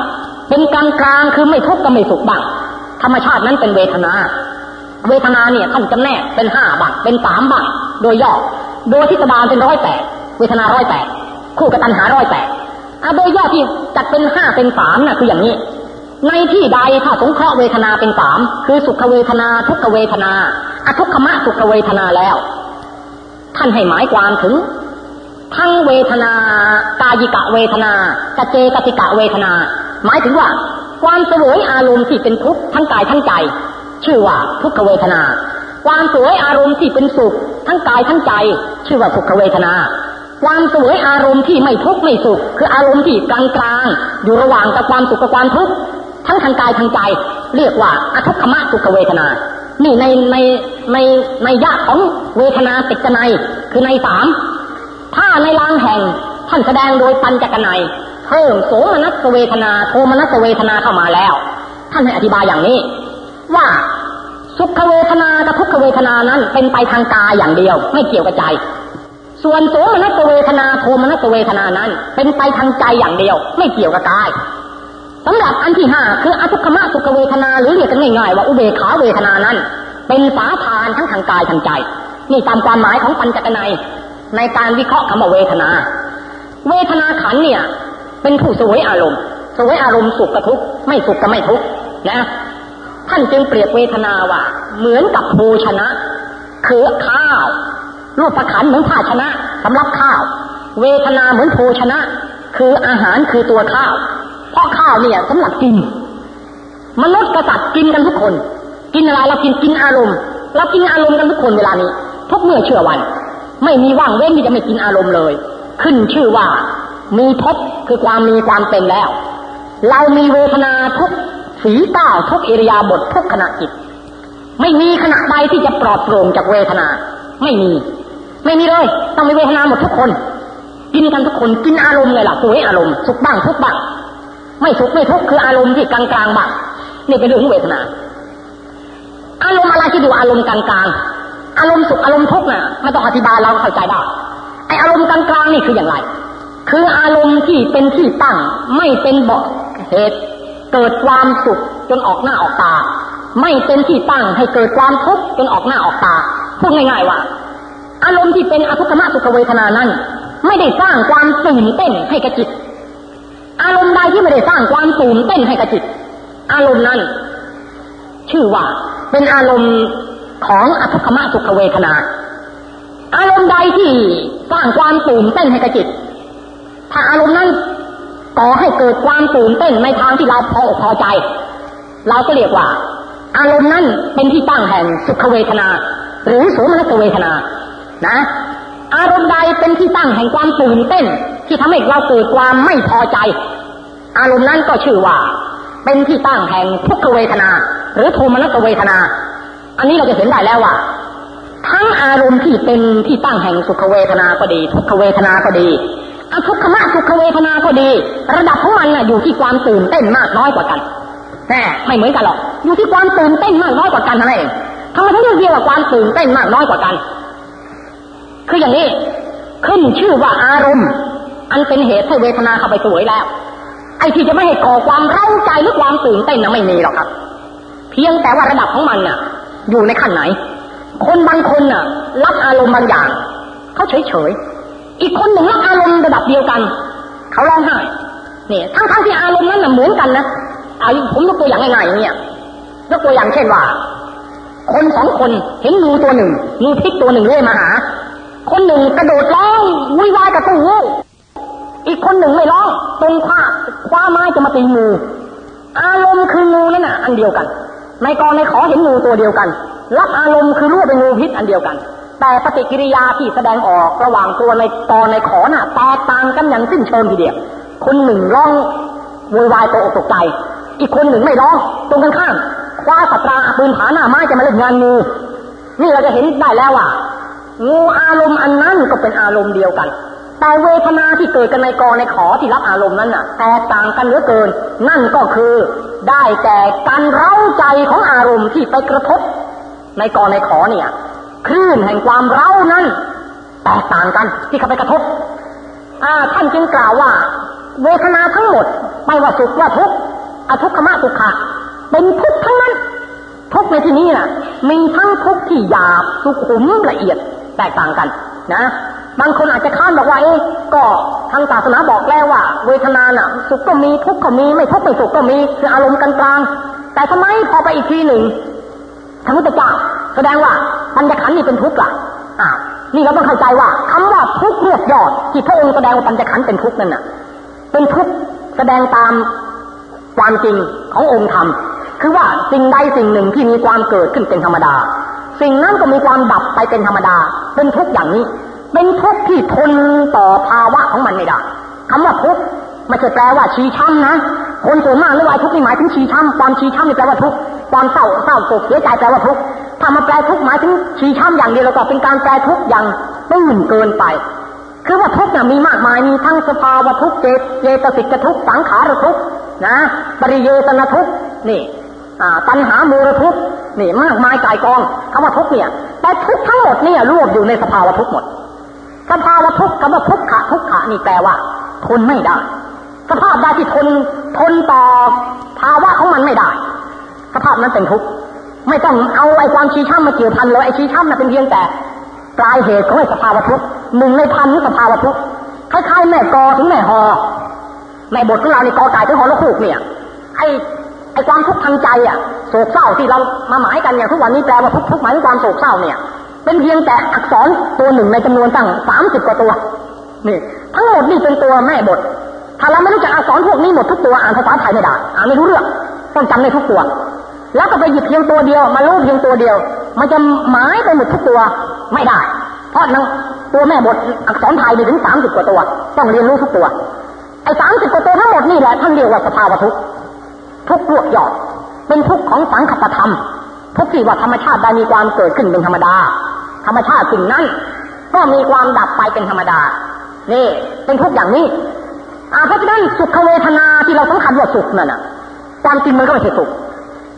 เป็นกลางกลางคือไม่ทุกข์ก็ไม่สุขบ้างธรรมชาตินั้นเป็นเวทนา เวทนาเนี่ยท่านจำแนกเป็นห้าบ้างเป็นสามบ้างโดยย่อโดยทิศบาลเป็นร้อยแปดเวทนาร้อยแปดคู่กับตัณหาร้อยแปดอะโดยย่อที่จัดเป็นห้าเป็นสามน่ะคืออย่างนี้ ในที่ใดถ้าสงเคราะห์เวทนาเป็นสามคือสุขเวทนาทุกขเวทนาอทุกขมะสุขเวทนาแล้ว ท่านให้หมายความถึง ทั้งเวทนากายิกะเวทนากเจกติกะเวทนา หมายถึงว่า ความสวยอารมณ์ที่เป็นทุกข์ทั้งกายทั้งใจ ชื่อว่าทุกขเวทนา ความสวยอารมณ์ที่เป็นสุข ทั้งกายทั้งใจ ชื่อว่าสุขเวทนา ความสวยอารมณ์ที่ไม่ทุกข์ไม่สุข คืออารมณ์ที่กลางกลางๆอยู่ระหว่างกับความสุขกับความทุกข์ทั้งทางกายทางใจ เรียกว่าอทุกขมะสุขเวทนานี่ในในในในยะของเวทนาติกนัยคือในสาม ถ้าในลางแห่งท่านแสดงโดยปัญจกนัยเพิ่มโสมนัสเวทนาโทมนัสเวทนาเข้ามาแล้ว ท่านให้อธิบายอย่างนี้ ว่าสุขเวทนากับทุกขเวทนานั้นเป็นไปทางกายอย่างเดียว ไม่เกี่ยวกับใจ ส่วนโสมนัสเวทนาโทมนัสเวทนานั้น เป็นไปทางใจอย่างเดียว ไม่เกี่ยวกับกายสำหรับอันที่ห้าคืออทุกขมะสุขเวทนาหรือเรียกกันง่ายๆว่าอุเบกขาเวทนานั้น เป็นสาทานทั้งทางกายทางใจ นี่ตามความหมายของปัญจกนัย ในการวิเคราะห์คำว่าเวทนา เวทนาขันเนี่ย เป็นผู้สวยอารมณ์สวยอารมณ์สุขกับทุกข์ไม่สุขกับไม่ทุกข์นะ ท่านจึงเปรียบเวทนาว่า เหมือนกับโภชนะ คือข้าว รูปประขันเหมือนภาชนะสำหรับข้าว เวทนาเหมือนโภชนะ คืออาหารคือตัวข้าว เพราะข้าวเนี่ยสำหรับกินมนุษย์กษัตริย์กินกันทุกคน กินอะไรเรากินกินอารมณ์เรากินอารมณ์กันทุกคนเวลานี้ ทุกเมื่อเชื่อวัน ไม่มีว่างเว้นที่จะไม่กินอารมณ์เลย ขึ้นชื่อว่า มีภพคือความมีความเป็นแล้ว เรามีเวทนาทุกสีก้าวทุกอิริยาบถทุกขณะจิต ไม่มีขณะใดที่จะปลอดโปร่งจากเวทนา ไม่มี ไม่มีเลย ต้องมีเวทนาหมดทุกคน กินกันทุกคนกินอารมณ์เลยล่ะสวยอารมณ์สุขบ้างทุกบ้างไม่สุขไม่ทุกข์คืออารมณ์ที่กลางกลางบ้างนี่เป็นเรื่องของเวทนา อารมณ์อะไรที่ดูอารมณ์กลางกลาง อารมณ์สุขอารมณ์ทุกข์น่ะไม่ต้องอธิบายเราเข้าใจได้ไออารมณ์กลางกลางๆนี่คืออย่างไร คืออารมณ์ที่เป็นที่ตั้ง ไม่เป็นเบาะเหตุเกิดความสุขจนออกหน้าออกตา ไม่เป็นที่ตั้งให้เกิดความทุกข์จนออกหน้าออกตาพูดง่ายๆว่า อารมณ์ที่เป็นอทุกขมสุขเวทนานั้น ไม่ได้สร้างความตื่นเต้นให้กับจิต อารมณ์ใดที่ไม่ได้สร้างความตื่นเต้นให้กับจิต อารมณ์นั้น ชื่อว่าเป็นอารมณ์ ของอทุกขมสุขเวทนา อารมณ์ใดที่สร้างความตื่นเต้นให้กับจิต ถ้าอารมณ์นั้นก่อให้เกิดความตื่นเต้นในทางที่เราพอพอใจ เราก็เรียกว่า อารมณ์นั้นเป็นที่ตั้งแห่งสุขเวทนา หรือโสมนัสเวทนา นะ อารมณ์ใดเป็นที่ตั้งแห่งความตื่นเต้น ที่ทำให้เราเกิดความไม่พอใจ อารมณ์นั้นก็ชื่อว่า เป็นที่ตั้งแห่งทุกขเวทนา หรือโทมนัสเวทนา อันนี้เราจะเห็นได้แล้วว่าทั้งอารมณ์ที่เป็นที่ตั้งแห่งสุขเวทนาก็ดี ทุกขเวทนาก็ดีอทุกขมะสุขเวทนาก็ดี ระดับของมันน่ะอยู่ที่ความตื่นเต้นมากน้อยกว่ากันแน่ไม่เหมือนกันหรอกอยู่ที่ความตื่นเต้นมากน้อยกว่ากันเท่านั้นเองทำไมถึงเรียกว่าความตื่นเต้นมากน้อยกว่ากัน คืออย่างนี้ขึ้นชื่อว่าอารมณ์ อันเป็นเหตุให้เวทนาเข้าไปสวยแล้ว ไอ้ที่จะไม่ให้ก่อความเร้าใจหรือความตื่นเต้นน่ะไม่มีหรอกครับ เพียงแต่ว่าระดับของมันน่ะ อยู่ในขั้นไหน คนบางคนน่ะ รับอารมณ์บางอย่าง เขาเฉยเฉยอีกคนหนึ่งรับอารมณ์ระดับเดียวกัน เขาร้องไห้เนี่ยทั้งทั้งที่อารมณ์นั้นเหมือนกันนะเอาผมยกตัวอย่างง่ายๆเนี่ยยกตัวอย่างเช่นว่า คนสองคนเห็นงูตัวหนึ่งงูพิษตัวหนึ่งเล่ยมาหา คนหนึ่งกระโดดร้องวุ่นวายกับตัวงูอีกคนหนึ่งไม่ร้องตรงคว้าคว้าไม้จะมาตีงูอารมณ์คืองูนั่นน่ะ อันเดียวกัน ในกรในขอเห็นงูตัวเดียวกัน รับอารมณ์คือรู้เป็นงูพิษอันเดียวกัน แต่ปฏิกิริยาที่แสดงออกระหว่างตัวในกรในขอน่ะแตกต่างกันอย่างสิ้นเชิงทีเดียวคนหนึ่งร้องวุ่นวายตัวอกตกใจ อีกคนหนึ่งไม่ร้อง ตรงกันข้ามคว้าสัตราปืนผาหน้าไม้จะมาเล่นงานงูนี่เราจะเห็นได้แล้วว่างูอารมณ์อันนั้นก็เป็นอารมณ์เดียวกัน แต่เวทนาที่เกิดกันในกอในขอที่รับอารมณ์นั้นน่ะ แตกต่างกันเหลือเกิน นั่นก็คือได้แต่การเร้าใจของอารมณ์ที่ไปกระทบ ในกอในขอเนี่ยคลื่นแห่งความเร้านั้น แตกต่างกันที่เขาไปกระทบอ่าท่านจึงกล่าวว่า เวทนาทั้งหมด ไม่ว่าสุขว่าทุกข์อทุกขมะทุขะเป็นทุกข์ทั้งนั้น ทุกข์ในที่นี้น่ะมีทั้งทุกข์ที่หยาบสุขุมละเอียดแตกต่างกันนะ บางคนอาจจะค้านบอกว่าเอ๊ะก็ทางศาสนาบอกแล้วว่า เวทนาน่ะ สุขก็มีทุกข์ก็มีไม่ทุกข์ไม่สุขก็มีคืออารมณ์กลางๆแต่ทำไมพอไปอีกทีหนึ่งพระพุทธเจ้าแสดงว่าปัญญขันนี่เป็นทุกข์ล่ะอ่านี่เราต้องเข้าใจว่าคำว่าทุกข์รวบยอดที่พระองค์แสดงว่าปัญญขันเป็นทุกข์นั่นน่ะ เป็นทุกข์แสดงตามความจริงขององค์ธรรมคือว่าสิ่งใดสิ่งหนึ่งที่มีความเกิดขึ้นเป็นธรรมดา สิ่งนั้นก็มีความดับไปเป็นธรรมดา เป็นทุกข์อย่างนี้ เป็นทุกข์ที่ทนต่อภาวะของมันไม่ได้คำว่าทุกข์ไม่ใช่แปลว่าชีช้ำนะคนส่วนมากเรื่องวายทุกข์นี่หมายถึงชีช้ำความชีช้ำนี่แปลว่าทุกข์ความเศร้าเศร้าโศกเสียใจแปลว่าทุกข์ถ้ามาแปลทุกข์หมายถึงชีช้ำอย่างเดียวแล้วก็เป็นการแปลทุกข์อย่างตื้นเกินไป คือว่าทุกข์เนี่ยมีมากมายมีทั้งสภาวะทุกข์เจตเจตสิกทุกข์สังขารทุกข์นะปริเยสนทุกข์นี่ตัณหามูลทุกข์นี่มากมายกายกองคำว่าทุกข์เนี่ยแต่ทุกข์ทั้งหมดเนี่ยรวบอยู่ในสภาวะทุกข์หมด สภาวะทุกข์คำว่าทุกขะทุกขะนี่แปลว่า ทนไม่ได้ สภาพใดที่ทนทนต่อภาวะของมันไม่ได้ สภาพนั้นเป็นทุกข์ไม่ต้องเอาไอ้ความชี้ช่ำมาเกี่ยวพันเลยไอ้ชี้ช่ำน่ะเป็นเพียงแต่ปลายเหตุของไอ้สภาวะทุกข์หนึ่งในพันสภาวะทุกข์คล้ายๆแม่กอถึงแม่หอแม่บทของเราในกอไก่ถึงหอละคูกเนี่ยไอ้ไอ้ความทุกข์ทางใจอะโศกเศร้าที่เรามาหมายกันอย่างทุกวันนี้แปลว่าทุกข์ทุกข์หมายถึงความโศกเศร้าเนี่ย เป็นเพียงแต่อักษรตัวหนึ่งในจำนวนตั้งสามสิบกว่าตัว นี่ ทั้งหมดนี่เป็นตัวแม่บท ถ้าเราไม่รู้จักอักษรพวกนี้หมดทุกตัวอ่านภาษาไทยไม่ได้อ่านไม่รู้เรื่องต้องจำในทุกตัว แล้วก็ไปหยิบเพียงตัวเดียว มารู้เพียงตัวเดียว มันจะหมายไปหมดทุกตัวไม่ได้ เพราะนั้นตัวแม่บทอักษรไทยมีถึงสามสิบกว่าตัว ต้องเรียนรู้ทุกตัวไอ้สามสิบกว่าตัวทั้งหมดนี่แหละท่านเรียกว่าสภาวะทุกทุกรวดยอดเป็นทุกของสังคตธรรมทุกที่ว่าธรรมชาติได้มีความเกิดขึ้นเป็นธรรมดา ธรรมชาติสิ่งนั้น ก็มีความดับไปเป็นธรรมดา นี่ เป็นทุกอย่างนี้อาเพราะฉะนั้นสุขเวทนาที่เราสำคัญว่าสุขนั่นน่ะความจริงมันก็ไม่ใช่สุข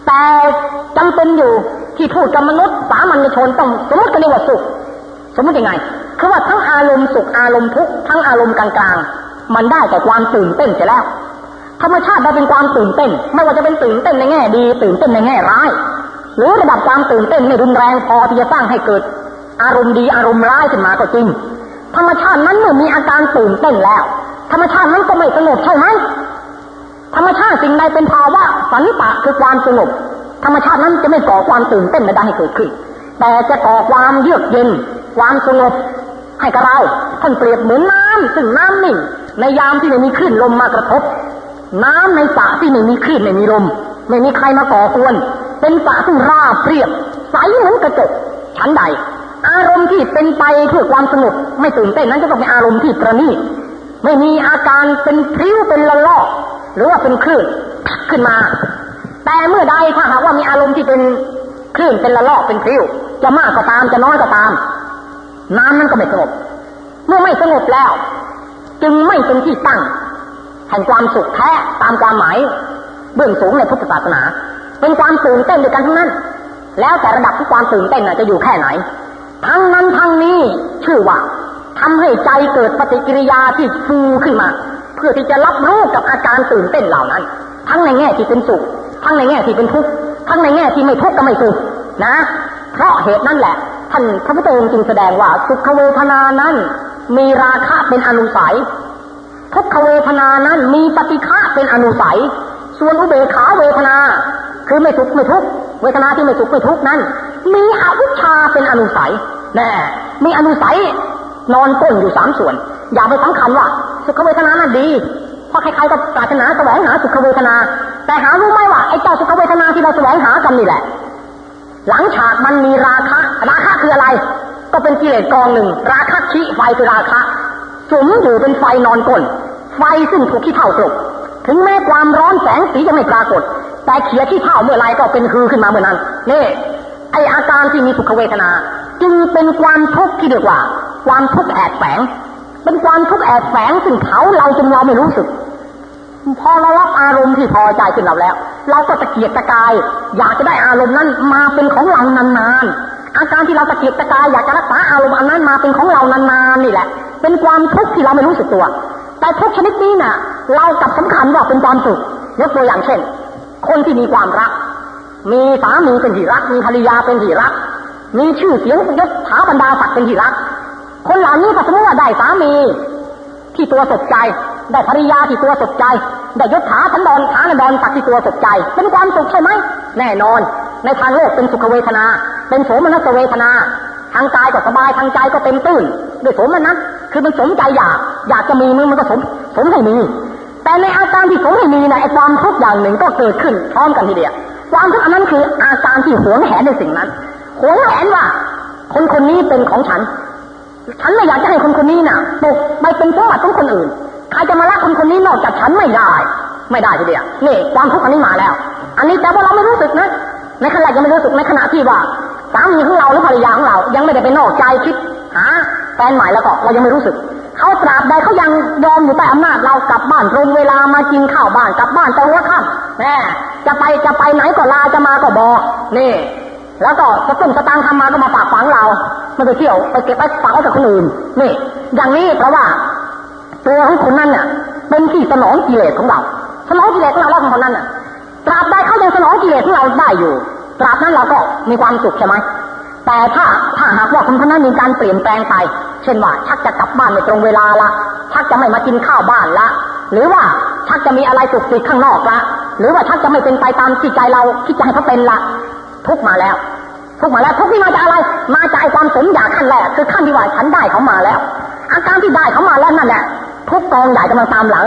แต่จำเป็นอยู่ที่พูดกับมนุษย์สามัญชนต้องสมมติกันเรียกว่าสุข สมมติยังไง คือว่าทั้งอารมณ์สุขอารมณ์ทุกข์ทั้งอารมณ์กลางๆ มันได้แต่ความตื่นเต้นเสียแล้ว ธรรมชาติได้เป็นความตื่นเต้น ไม่ว่าจะเป็นตื่นเต้นในแง่ดี ตื่นเต้นในแง่ร้าย หรือระดับความตื่นเต้นไม่รุนแรงพอที่จะสร้างให้เกิด อารมณ์ดีอารมณ์ร้ายขึ้นมาก็จริง ธรรมชาตินั้นเมื่อมีอาการตื่นเต้นแล้ว ธรรมชาตินั้นก็ไม่สงบใช่ไหมธรรมชาติสิ่งใดเป็นภาวะสันตะคือความสงบ ธรรมชาตินั้นจะไม่ก่อความตื่นเต้นใดให้เกิดขึ้น แต่จะก่อความเยือกเย็น ความสงบให้กับเราท่านเปรียบเหมือนน้ำซึ่งน้ำนิ่ง ในยามที่ไม่มีคลื่นลมมากระทบ น้ำในสระที่ไม่มีคลื่นไม่มีลม ไม่มีใครมาก่อกวน เป็นสระซึ่งราบเรียบใสเหมือนกระจกชั้นใด อารมณ์ที่เป็นไปเพื่อความสงบไม่ตื่นเต้นนั้นจะต้องเป็นอารมณ์ที่ประณีตไม่มีอาการเป็นพริ้วเป็นละลอกหรือว่าเป็นคลื่นขึ้นมา แต่เมื่อใดถ้าหากว่ามีอารมณ์ที่เป็นคลื่นเป็นละลอกเป็นพริ้วจะมากก็ตามจะน้อยก็ตาม น้ำนั้นก็ไม่สงบเมื่อไม่สงบแล้ว จึงไม่เป็นที่ตั้งแห่งความสุขแท้ตามความหมายเบื้องสูงในพุทธศาสนา เป็นความตื่นเต้นด้วยกันทั้งนั้น แล้วแต่ระดับที่ความตื่นเต้นจะอยู่แค่ไหน ทั้งนั้นทั้งนี้ชื่อว่าทำให้ใจเกิดปฏิกิริยาที่ฟูขึ้นมา เพื่อที่จะรับรู้กับอาการตื่นเต้นเหล่านั้น ทั้งในแง่ที่เป็นสุขทั้งในแง่ที่เป็นทุกข์ทั้งในแง่ที่ไม่ทุกข์ก็ไม่สุขนะ เพราะเหตุนั้นแหละ ท่านพระพุทธองค์จึงแสดงว่าสุขเวทนานั้น มีราคะเป็นอนุสัยทุกขเวทนานั้นมีปฏิฆะเป็นอนุสัย ส่วนอุเบกขาเวทนา คือไม่สุขไม่ทุกข์ เวทนาที่ไม่สุขไม่ทุกข์นั้น มีอวิชชาเป็นอนุสัยแน่มีอนุสัยนอนก้นอยู่สามส่วน อย่าไปสำคัญว่าสุขเวทนานั้นดีเพราะใครๆก็ปรารถนาแสวงหาสุขเวทนา แต่หารู้ไหมว่าไอ้เจ้าสุขเวทนาที่เราแสวงหากันนี่แหละ หลังฉากมันมีราคะราคะคืออะไร ก็เป็นกิเลสกองหนึ่ง ราคะชิไฟคือราคะสุมอยู่เป็นไฟนอนก้นไฟซึ่งถูกขี้เท่ากลบถึงแม้ความร้อนแสงสีจะไม่ปรากฏ แต่เขียขี้เท่าเมื่อไรก็เป็นคือขึ้นมาเมื่อนั้นนี่ไออาการที่มีสุขเวทนา จึงเป็นความทุกข์ที่เรียกว่า ความทุกข์แอบแฝง เป็นความทุกข์แอบแฝงซึ่งเขาเราจนเราไม่รู้สึก พอเรารับอารมณ์ที่พอใจขึ้นเราแล้ว เราก็ตะเกียกตะกาย อยากจะได้อารมณ์นั้นมาเป็นของเรานานๆอาการที่เราตะเกียกตะกายอยากจะรักษาอารมณ์อันนั้นมาเป็นของเรานานๆนี่แหละ เป็นความทุกข์ที่เราไม่รู้สึกตัว แต่ทุกชนิดนี้น่ะ เรากลับสำคัญว่าเป็นความสุขยกตัวอย่างเช่น คนที่มีความรัก มีสามีเป็นที่รัก มีภรรยาเป็นที่รัก มีชื่อเสียงยศถาบรรดาศักดิ์เป็นที่รัก คนเหล่านี้ก็สมมติว่าได้สามี ที่ตัวสดใจ ได้ภรรยาที่ตัวสดใจ ได้ยศถาสันดอนฐานดอนศักดิ์ที่ตัวสดใจ เป็นความสุขใช่ไหมแน่นอน ในทางโลกเป็นสุขเวทนา เป็นโสมนัสเวทนา ทางกายก็สบายทางใจก็เต็มตื้นด้วยโสมนัสคือมันสมใจอยาก อยากจะมีมือมันก็สมสมให้มี แต่ในอาการที่สมให้มีนะไอ้ความทุกข์อย่างหนึ่งก็เกิดขึ้นพร้อมกันทีเดียวความทุกข์อันนั้นคืออาการที่หวงแหนในสิ่งนั้นหวงแหนว่า คนคนนี้เป็นของฉัน ฉันไม่อยากจะให้คนคนนี้น่ะตกไปเป็นสมบัติของคนอื่นใครจะมารักคนคนนี้นอกจากฉันไม่ได้ ไม่ได้ทีเดียวนี่ความทุกข์อันนี้มาแล้ว อันนี้แต่ว่าเราไม่รู้สึกนะในขณะยังไม่รู้สึกในขณะที่ว่าสามีของเราหรือภรรยาของเรา ยังไม่ได้ไปนอกใจคิดหา แฟนใหม่แล้วก็เรายังไม่รู้สึกเขาตราบใดเขายังยอมอยู่ใต้อำนาจเรากลับบ้านตรงเวลามากินข้าวบ้านกลับบ้านตรงหัวค่ำแม่จะไปจะไปไหนก็ลาจะมาก็บอกนี่ แล้วก็สตุ้งสตางทำมาก็มาฝากฝังเราไม่ไปเที่ยวไปเก็บไปฝากไว้กับคนอื่นนี่ อย่างนี้เพราะว่า ตัวของคนนั้นเนี่ยเป็นที่สนองกิเลสของเราสนองกิเลสของเราแล้วของคนนั้นน่ะตราบใดเขายังสนองกิเลสของเราได้อยู่ตราบนั้นเราก็มีความสุขใช่ไหม แต่ถ้าถ้าหากว่าคนคนนั้นมีการเปลี่ยนแปลงไป เช่นว่าชักจะกลับบ้านไม่ตรงเวลาละชักจะไม่มากินข้าวบ้านละ หรือว่าชักจะมีอะไรสุกติดข้างนอกละ หรือว่าชักจะไม่เป็นไปตามที่ใจเราคิดจะให้เขาเป็นละทุกมาแล้ว ทุกมาแล้วทุกที่มาจากอะไร มาจากความสมอยากขั้นแรกคือขั้นที่ว่าฉันได้เขามาแล้ว อาการที่ได้เขามาแล้วนั่นแหละทุกกองใหญ่กำลังตามหลัง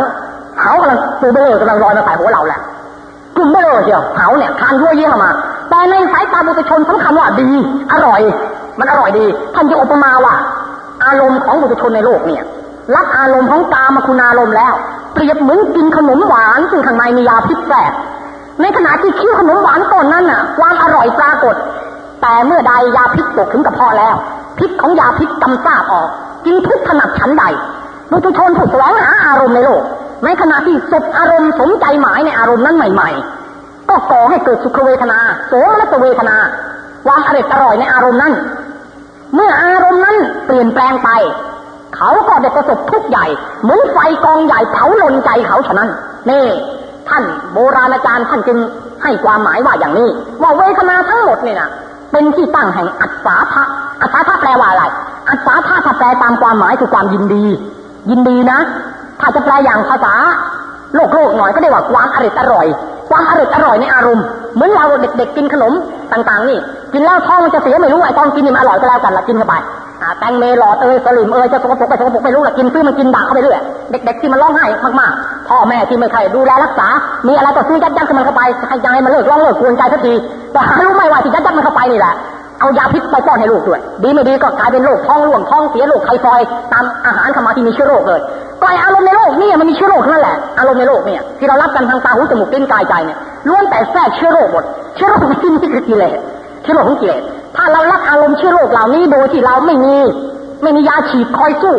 เขากำลังตูเบลอกำลังลอยมาใส่หัวเราแหละกลุ่มเบลอเชียวเขาเนี่ยคานยั่วเยี่ยเข้ามา แต่ในสายตาบุตรชนสำคัญว่าดี อร่อย มันอร่อยดี ท่านจะอุปมาว่า อารมณ์ของบุตรชนในโลกเนี่ยรับอารมณ์ของกามคุณอารมณ์แล้ว เปรียบเหมือนกินขนมหวานซึ่งข้างในมียาพิษแฝงในขณะที่เคี้ยวขนมหวานต้นนั้นน่ะความอร่อยปรากฏ แต่เมื่อใดยาพิษตกถึงกระเพาะแล้ว พิษของยาพิษกำซาบออกจึงทุกถนัดชั้นใดบุตุชนถูกแสวงหาอารมณ์ในโลก ในขณะที่สบอารมณ์สมใจหมายในอารมณ์นั้นใหม่ ๆ ก็ก่อให้เกิดสุขเวทนาโสมนัสเวทนาความอร่อยอร่อยในอารมณ์นั้น เมื่ออารมณ์นั้นเปลี่ยนแปลงไป เขาก็ได้ประสบทุกข์ใหญ่เหมือนไฟกองใหญ่เผาลนใจเขาฉะนั้น นี่ ท่านโบราณอาจารย์ท่านจึงให้ความหมายว่าอย่างนี้ ว่าเวทนาทั้งหมดเนี่ยนะเป็นที่ตั้งแห่งอัศาทะอัศาทะแปลว่าอะไร อัศาทะถ้าแปลตามความหมายคือความยินดี ยินดีนะ ถ้าจะแปลอย่างภาษา โลกโลกหน่อยก็ได้ว่าความอร่อยอร่อย ความอร่อยอร่อยในอารมณ์เหมือนเราเด็กๆกินขนมต่างๆ นี่ กินแล้วท้องมันจะเสียไม่รู้ไอ้ตอนกินนี่มันอร่อยก็แล้วกันละกินเข้าไปแตงเมหลอดเอยสลิมเอยจะสกปรกไปสกปรกไม่รู้ละกินซื้อมันกินด่าเข้าไปเรื่อยเด็กๆที่มันร้องไห้มากๆพ่อแม่ที่ไม่ใครดูแลรักษา มีอะไรก็ซื้อยัดยัดมันเข้าไปให้ยังไงมันเลิกร้องเลิกกวนใจสักทีแต่หารู้ไหมว่าที่ยัดยัดมันเข้าไปนี่แหละเอายาพิษไปป้อนให้ลูกด้วย ดีไม่ดีก็กลายเป็นโรคท้องร่วงท้องเสียโรคไทฟอย ตามอาหารเข้ามาที่มีเชื้อโรคเลย ปล่อยอารมณ์ในโลกนี่มันมีเชื้อโรคนั่นแหละอารมณ์ในโลกเนี่ยที่เรารับกันทางตาหูจมูกลิ้นกายใจเนี่ยล้วนแต่แทรกเชื้อโรคหมดเชื้อโรคที่นี่คือกิเลสเชื้อโรคของกิเลสถ้าเรารับอารมณ์เชื้อโรคเหล่านี้โดยที่เราไม่มี ไม่มียาฉีดคอยสู้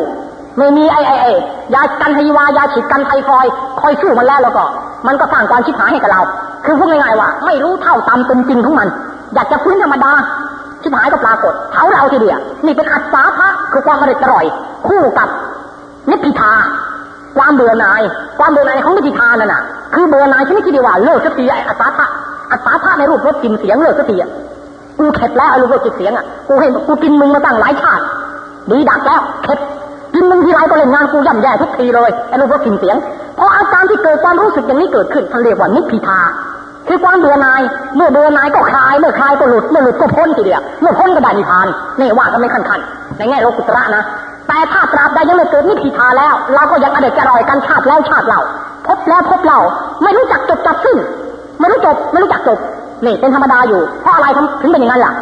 ไม่มีไอไอ้ไอ้ยากันไฮวายาฉีดกันไทฟอยคอยสู้มันแล้วแล้วก็ มันก็สร้างความชิบหายให้กับเรา คือพูดง่ายๆว่า ไม่รู้เท่าตามเป็นจริงของมัน อยากจะฟื้นธรรมดาชิบหายก็ปรากฏเผาเราทีเดียวนี่เป็นอัศาพะคือความอร่อยอร่อยคู่กับ นิพิทาความเบื่อหน่าย ความเบื่อหน่ายของนิพิทานั่นน่ะ คือเบื่อหน่ายชนิดที่เดียวว่าเลิกสักทีไอ้อัศาอัศาพะในรูปรสกลิ่นเสียงเลิกสักทีอะกูเข็ดแล้วไอ้รูปรสกลิ่นเสียงอะกูให้กูกินมึงมาตั้งหลายชาติดีดักแล้วเข็ดกินมึงทีไรก็เล่นงานกูย่ำแย่ทุกทีเลยไอ้ลูกพวกสิ่งเสียงเพราะอาการที่เกิดความรู้สึกอย่างนี้เกิดขึ้นท่านเรียกว่านิพิทาคือความเบื่อหน่าย เมื่อเบื่อหน่ายก็คลาย เมื่อคลายก็หลุด เมื่อหลุดก็พ้นทีเดียว เมื่อพ้นก็ได้นิพพาน นี่ว่ากันไม่ขั้นขันในแง่โลกุตระนะ แต่ถ้าตราบใดยังไม่เกิดนิพพิทาแล้ว เราก็ยังอเด็จจะรอยกันชาติแล้วชาติเล่าพบแล้วพบเล่าไม่รู้จักจบจับสิ้นไม่รู้จบไม่รู้จักจบนี่เป็นธรรมดาอยู่เพราะอะไรถึงเป็นอย่างนั้นล่ะ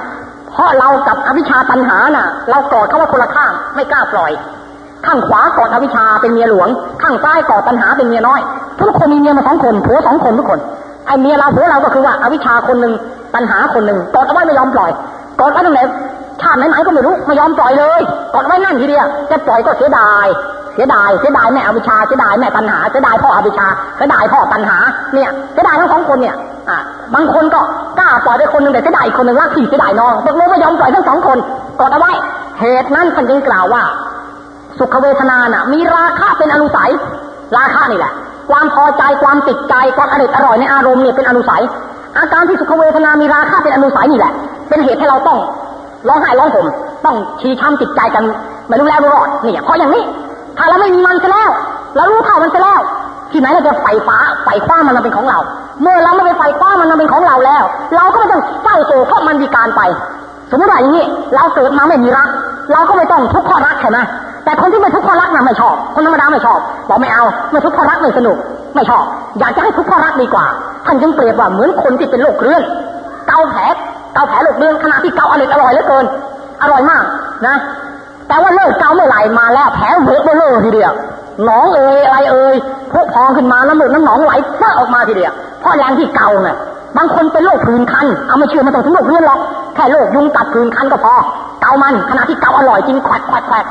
เพราะเรากับอวิชชาตัณหาน่ะ เรากอดเขาว่าคนละข้างไม่กล้าปล่อย ข้างขวากอดอวิชชาเป็นเมียหลวง ข้างซ้ายกอดตัณหาเป็นเมียน้อย ทุกคนมีเมียมาสองคนผัวสองคนทุกคนไอ้เมียเราผัวเราก็คือว่าอวิชชาคนหนึ่งตัณหาคนหนึ่งกอดเอาไว้ไม่ยอมปล่อยกอดไว้ตั้งแต่ ชาติไหนๆก็ไม่รู้ไม่ยอมปล่อยเลยกอดไว้นั่นทีเดียวจะปล่อยก็เสียดาย เสียดายเสียดายแม่อวิชาเสียดายแม่ตัณหาเสียดายพ่ออวิชาเสียดายพ่อตัณหาเนี่ยเสียดายทั้งสองคนเนี่ยอ่าบางคนก็กล้าปล่อยไปคนหนึ่งแต่เสียดายคนหนึ่งรักพี่เสียดายน้องตกลงไม่ยอมปล่อยทั้งสองคนกอดเอาไว้เหตุนั้นท่านจึงกล่าวว่า สุขเวทนาน่ะ มีราคะเป็นอนุสัย ราคะนี่แหละ ความพอใจความติดใจความอร่อยอร่อยในอารมณ์เนี่ยเป็นอนุสัย อาการที่สุขเวทนามีราคะเป็นอนุสัยนี่แหละ เป็นเหตุให้เราต้อง ร้องไห้ร้องห่มต้องชี้ช้ำติดใจกันไม่รู้แล้วรู้รอดนี่ยเพราะอย่างนี้ ถ้าเราไม่มีมันซะแล้วเรารู้เท่ามันซะแล้ว ที่ไหนเราจะไฟฟ้าไฟคว้ามันเป็นของเรา เมื่อเราไม่ไปไฟคว้ามันเป็นของเราแล้ว เราก็ไม่ต้องเศร้าโศกเพราะมันมีการไป สมมติว่าอย่างนี้ เราเกิดมาไม่มีรัก เราก็ไม่ต้องทุกข์เพราะรักใช่ไหมแต่คนที่ไม่ทุกข์เพราะรักน่ะไม่ชอบ คนธรรมดาไม่ชอบบอกไม่เอาไม่ทุกข์เพราะรักไม่สนุก ไม่ชอบ อยากจะให้ทุกข์เพราะรักดีกว่า ท่านจึงเปรียบว่าเหมือนคนที่เป็นโรคเรื้อนเกาแผล เกาแผลโรคเรื้อนขณะที่เกาอร่อยอร่อยเหลือเกิน อร่อยมากนะ แต่ว่าเลิกเกาไม่ไหลมาแล้วแผลเวอะเบลอทีเดียวหนองเอ่ยอะไรเอ่ยพุพองขึ้นมาน้ำเหลืองน้ำหนองไหลเฟ้อออกมาทีเดียวเพราะแรงที่เกาไงบางคนเป็นโรคผื่นคัน เอาไม่เชื่อมาต้องถึงโรคเรื้อนหรอกแค่โรคยุงกัดผื่นคันก็พอ เกามันขณะที่เกาอร่อยจริงแควกแควกแควก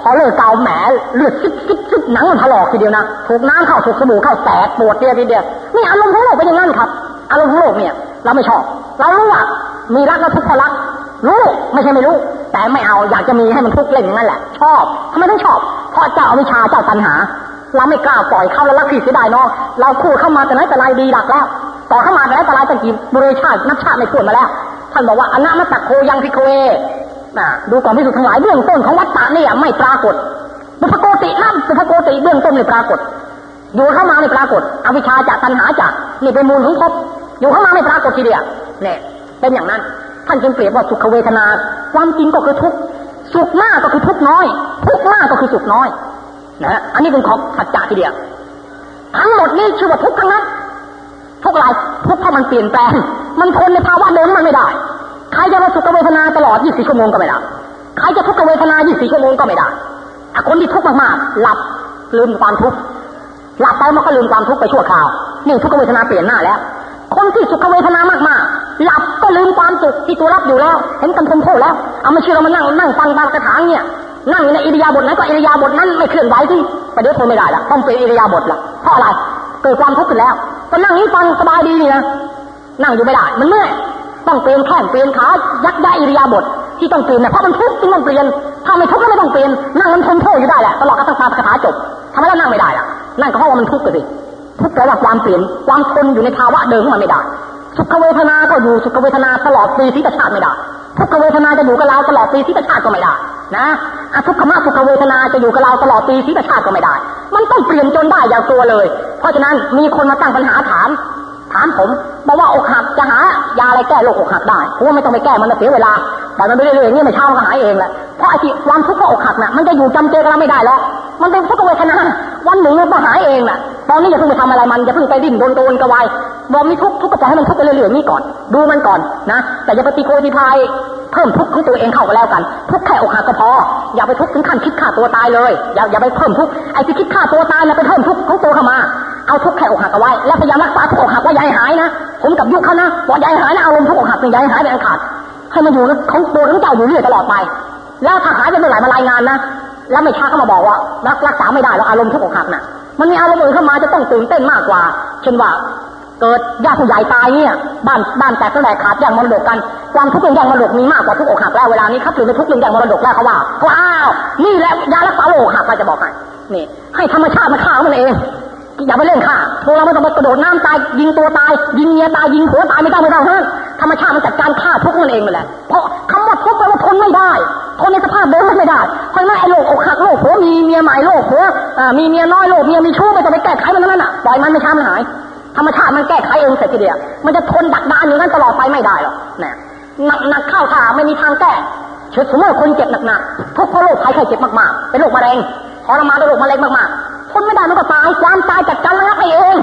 พอเลิกเกาแหมเลือดซิบซิบซิบหนังมันถลอกทีเดียวนะ ถูกน้ำเข้าถูกสบู่เข้าแสบปวดเดียวทีเดียวนี่อารมณ์ของโลกเป็นอย่างนั้นครับ อารมณ์ของโลกเนี่ย เราไม่ชอบ เรารู้ว่า มีรักและทุกข์เพราะรัก รู้ไม่ใช่ไม่รู้ แต่ไม่เอาอยากจะมีให้มันทุกข์เล่นอย่างนั้นแหละ ชอบทำไมต้องชอบ เพราะเจ้าอวิชาเจ้าตัณหา เราไม่กล้าปล่อยเข้าแล้วรักพี่เสียดายน้องเราคู่เข้ามาแต่ไหนแต่ไรดีหลักแล้ว ต่อเข้ามาแต่ไหนแต่ไรตั้งกี่บริชาตินับชาติไม่ถ้วนมาแล้วท่านบอกว่าอนัมตะโคยังพิโคเอนะดูก่อนพิสุทธ์ทั้งหลายเบื้องต้นของวัฏฏะเนี่ยไม่ปรากฏบุพโกตินั่นบุพโกติเบื้องต้นไม่ปรากฏ อยู่เข้ามาไม่ปรากฏ อวิชชาจากตัณหาจากนี่เป็นมูลของภพอยู่เข้ามาไม่ปรากฏทีเดียวเนี่ย เป็นอย่างนั้น ท่านจึงเปรียบว่าสุขเวทนา ความจริงก็คือทุกข์สุขมากก็คือทุกข์น้อย ทุกข์มากก็คือสุขน้อยนะอันนี้เป็นของสัจจะทีเดียวทั้งหมดนี้ชื่อว่าทุกข์ทั้งนั้นทุกข์อะไรทุกข์เพราะมันเปลี่ยนแปลง มันทนในภาวะเดิมมันไม่ได้ ใครจะมาสุขเวทนาตลอด 24 ชั่วโมงก็ไม่ได้ใครจะทุกขเวทนา 24 ชั่วโมงก็ไม่ได้คนที่ทุกข์มากๆหลับลืมความทุกข์หลับไปมันก็ลืมความทุกข์ไปชั่วคราว นี่ทุกขเวทนาเปลี่ยนหน้าแล้ว คนที่สุขเวทนามากๆ หลับก็ลืมความสุขที่ตัวรับอยู่แล้ว เห็นกันทนโทษแล้ว เอามาเชื่อมานั่งนั่งฟังตามกระถางเนี่ย นั่งในอิริยาบถนั้นก็อิริยาบถนั้นไม่เคลื่อนไหวที่ประเดี๋ยวทนไม่ได้ละต้องเปลี่ยนอิริยาบถละเพราะอะไรเกิดความทุกข์ขึ้นแล้ว ก็นั่งนี้ฟังสบายดีนี่นะนั่งอยู่ไม่ได้ มันเมื่อยต้องเปลี่ยนแข้งเปลี่ยนขายักย้ายอิริยาบถที่ต้องเปลี่ยนเนี่ยเพราะมันทุกข์จึงต้องเปลี่ยนถ้าไม่ทุกข์ก็ไม่ต้องเปลี่ยนนั่งมันทนโทษอยู่ได้แหละตลอดกระทั่งปาคาถาจบทำไมแล้วนั่งไม่ได้ล่ะนั่นก็เพราะว่ามันทุกข์กันสิทุกข์แปลว่าความเปลี่ยนความทนอยู่ในภาวะเดิมของมันไม่ได้ สุขเวทนาก็อยู่สุขเวทนาตลอดปีสิตชาติไม่ได้ทุกขเวทนาจะอยู่กับเราตลอดปีสิตชาติก็ไม่ได้นะอทุกขมะสุขเวทนาจะอยู่กับเราตลอดปีสิตชาติก็ไม่ได้ มันต้องเปลี่ยนจนได้อย่างตัวเลย เพราะฉะนั้นมีคนมาตั้งปัญหาถาม ถามผมบอกว่าอกหักจะหายาอะไรแก้โรคอกหักได้เพราะว่าไม่ต้องไปแก้มันเสียเวลา แต่มันไม่ได้เลยนี่ไม่เช่ามันก็หายเองแหละเพราะไอ้ที่ความทุกข์เพราะอกหักน่ะมันจะอยู่จำเจกับเราไม่ได้แล้ว มันเป็นทุกขเวทนาวันหนึ่งมันก็หายเองแหละตอนนี้อย่าเพิ่งไปทำอะไรมันอย่าเพิ่งไปดิ้นโดนโดนกระวายบอกมีทุกข์ทุกข์ก็ปล่อยให้มันทุกข์ไปเรื่อยๆนี่ก่อน ดูมันก่อนนะ แต่อย่าปฏิโกติพาย เพิ่มทุกข์ของตัวเองเข้าก็แล้วกัน ทุกข์แค่อกหักก็พอ อย่าไปทุกข์ถึงขั้นคิดฆ่าตัวตายเลย อย่าอย่าไปเพิ่มทุกข์ไอ้ที่คิดฆ่าตัวตายแล้วไปเพิ่มทุกข์ของตัวเข้ามา เอาทุกข์แค่อกหักเอาไว้ แล้วพยายามรักษาทุกข์อกหักว่ายาให้หายนะ ผมกับยุคเขานะบอกย่าให้หายนะอารมณ์ทุกข์อกหักเป็นยาให้หายเป็นอันขาด ให้มันอยู่ของตัวของเจ้าอยู่เรื่อยตลอดไป แล้วถ้าหายไปเมื่อไหร่มารายงานนะ แล้วไม่ช้าเข้ามาบอกว่ารักรักษาไม่ได้แล้วอารมณ์ทุกข์อกหักน่ะ มันมีอารมณ์อื่นเข้ามาจะต้องตื่นเต้นมากกว่า เช่นว่า เกิดญาติผู้ใหญ่ตายเนี่ยบ้านบ้านแตกแตกขาดแย่งมรดกกันความทุกข์เรื่องแย่งมรดกมีมากกว่าทุกอกหักแล้วเวลานี้ครับหรือไม่ทุกข์เรื่องแย่งมรดกแล้วเขาว่าเขาอ้าวนี่แหละยารักษาโรคหักเราจะบอกให้นี่ ให้ธรรมชาติมาฆ่ามันเองอย่าไปเล่นฆ่าพวกเราไม่ต้องไปกระโดดน้ำตายยิงตัวตาย ยิงเมียตายยิงผัวตายไม่ต้องไม่ต้องฮะธรรมชาติมันจัดการฆ่าทุกข์มันเองมาแหละเพราะคำว่าทุกข์แปลว่าทนไม่ได้ทนในสภาพเดิมไม่ได้ราะนั้นไอ้โรคอกหักโรคผัวมีเมียใหม่โรคผัวมีเมียน้อยโรคเมียมีชู้ไม่ต้องไปแก้ไขมันนั่นน่ะปล่อยมันไม่ช้ามันหาย ธรรมชาติมันแก้ไขเองเสร็จทีเดียวมันจะทนดักดานอย่างนั้นตลอดไปไม่ได้หรอกนะหนักหนักเข้าท่าไม่มีทางแก้เชื้อสมมติคนเจ็บหนักๆทุกเพราะโรคภัยไข้เจ็บมากๆเป็นโรคมะเร็งทรมานด้วยโรคมะเร็งมากๆทนไม่ได้มันก็ตายความตายจัดการระงับเอง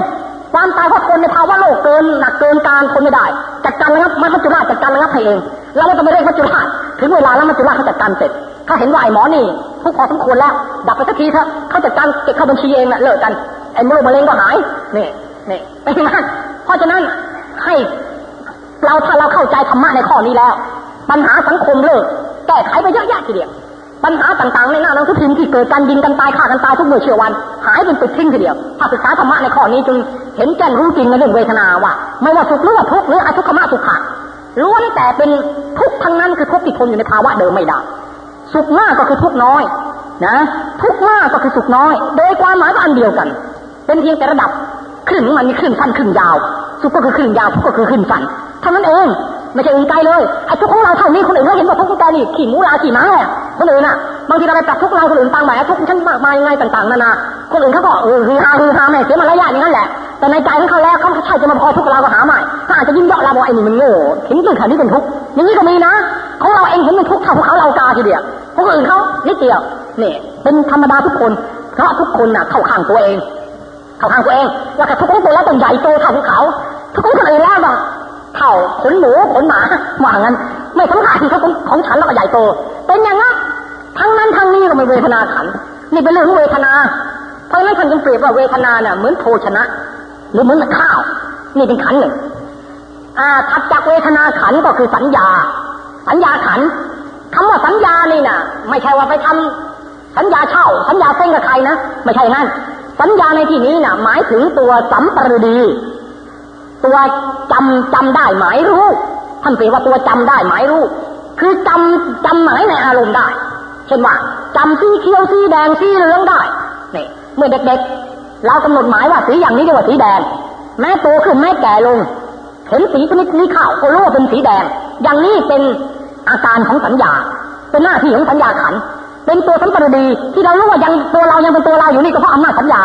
ความตายเพราะคนในภาวะโลกเกินหนักเกินการทนไม่ได้จัดการระงับมันมัจจุราชจัดการระงับให้เองเราไม่ต้องไปเรียกมัจจุราชถึงเวลาแล้วมัจจุราชเขาจัดการเสร็จถ้าเห็นว่าไอ้หมอนี่ทุกพอสมควรแล้วดับไปสักทีเถอะเขาจัดการเก็บเข้าบัญชีเองนะเลิกกันไอ้โรคมะเร็งก็หายนี่ นี่ไม่ใช่นั้นเพราะฉะนั้นให้เราถ้าเราเข้าใจธรรมะในข้อนี้แล้ว ปัญหาสังคมเลิกแก้ไขไปเยอะแยะทีเดียวปัญหาต่างๆในหน้าหนังสือพิมพ์ที่เกิดการยิงกันตายฆ่ากันตายทุกเมื่อเชื่อวัน หายเป็นปิดทิ้งทีเดียวถ้าศึกษาธรรมะในข้อนี้จึงเห็นแจ้งรู้จริงในเรื่องเวทนาว่า ไม่ว่าสุขหรือว่าทุกข์หรืออทุกขมะสุขะล้วนแต่เป็นทุกข์ทั้งนั้นคือทุกข์ที่ทนอยู่ในภาวะเดิมไม่ได้สุขมากก็คือทุกข์น้อยนะทุกข์มากก็คือสุขน้อย โดยความหมายก็อันเดียวกัน เป็นเพียงแต่ระดับ ครึ่งมันมีครึ่งสั้นครึ่งยาวสุขก็คือครึ่งยาวทุกก็คือครึ่งสั้นเท่านั้นเองไม่ใช่อื่นไกลเลยไอ้ทุกของเราเท่านี้คนอื่นเขาเห็นว่าทุกของแกนี่ขี่มูลาขี่ม้าแหละคนอื่นอะบางทีเราไปปรับทุกเราคนอื่นตังใหม่ทุกฉันมากมายยังไงต่างๆนานาคนอื่นเขาก็เออฮือฮาฮือฮาแม่เสียมารยาทอย่างนั้นแหละ แต่ในใจของเขาแล้วเขาใช่จะมาพอทุกเราก็หาใหม่เขาอาจจะยิ้มเยาะเราบอกไอ้นี่มันโง่เห็นเรื่องขันนี้เป็นทุกอย่างนี้ก็มีนะของเราเองเห็นเป็นทุกเท่าเขาเรากาทีเดียวคนอื่นเขานิดเดียวนี่เป็นธรรมดาทุกคนเพราะทุกคนน่ะเข้าข้างตัวเอง เข้าข้างตัวเองว่าแต่ทุกคนตัวแล้วต้องใหญ่โตเท่าภูเขาทุกคนคนอื่นแล้วบอกเท่าขนหมูขนหมาว่างั้น ไม่สำคัญเขาของฉันแล้วก็ใหญ่โต เป็นอย่างนั้นทั้งนั้นทั้งนี้ก็ไม่เวทนาขันนี่เป็นเรื่องเวทนา เพราะฉะนั้นท่านจึงเปรียบว่าเวทนาเนี่ยเหมือนโภชนะ หรือเหมือนข้าว นี่เป็นขันหนึ่งอ่าถัดจากเวทนาขันก็คือสัญญา สัญญาขันคำว่าสัญญานี่น่ะ ไม่ใช่ว่าไปทำสัญญาเช่า สัญญาเส้นกับใครนะ ไม่ใช่นั่น สัญญาในที่นี้น่ะ หมายถึงตัวสัมปรดี ตัวจำจำได้หมายรู้ท่านเปรียบว่าตัวจำได้หมายรู้ คือจำจำหมายในอารมณ์ได้ เช่นว่าจำสีเขียวสีแดงสีเหลืองได้เนี่ยเมื่อเด็กๆ เรากำหนดหมายว่าสีอย่างนี้เรียกว่าสีแดง แม้โตขึ้นแม้แก่ลงเห็นสีชนิดนี้ข้าวก็รู้ว่าเป็นสีแดง อย่างนี้เป็นอาการของสัญญา เป็นหน้าที่ของสัญญาขัน เป็นตัวสัมปรดีที่เรารู้ว่ายังตัวเรายังเป็นตัวเราอยู่นี่ก็เพราะอำนาจสัญญา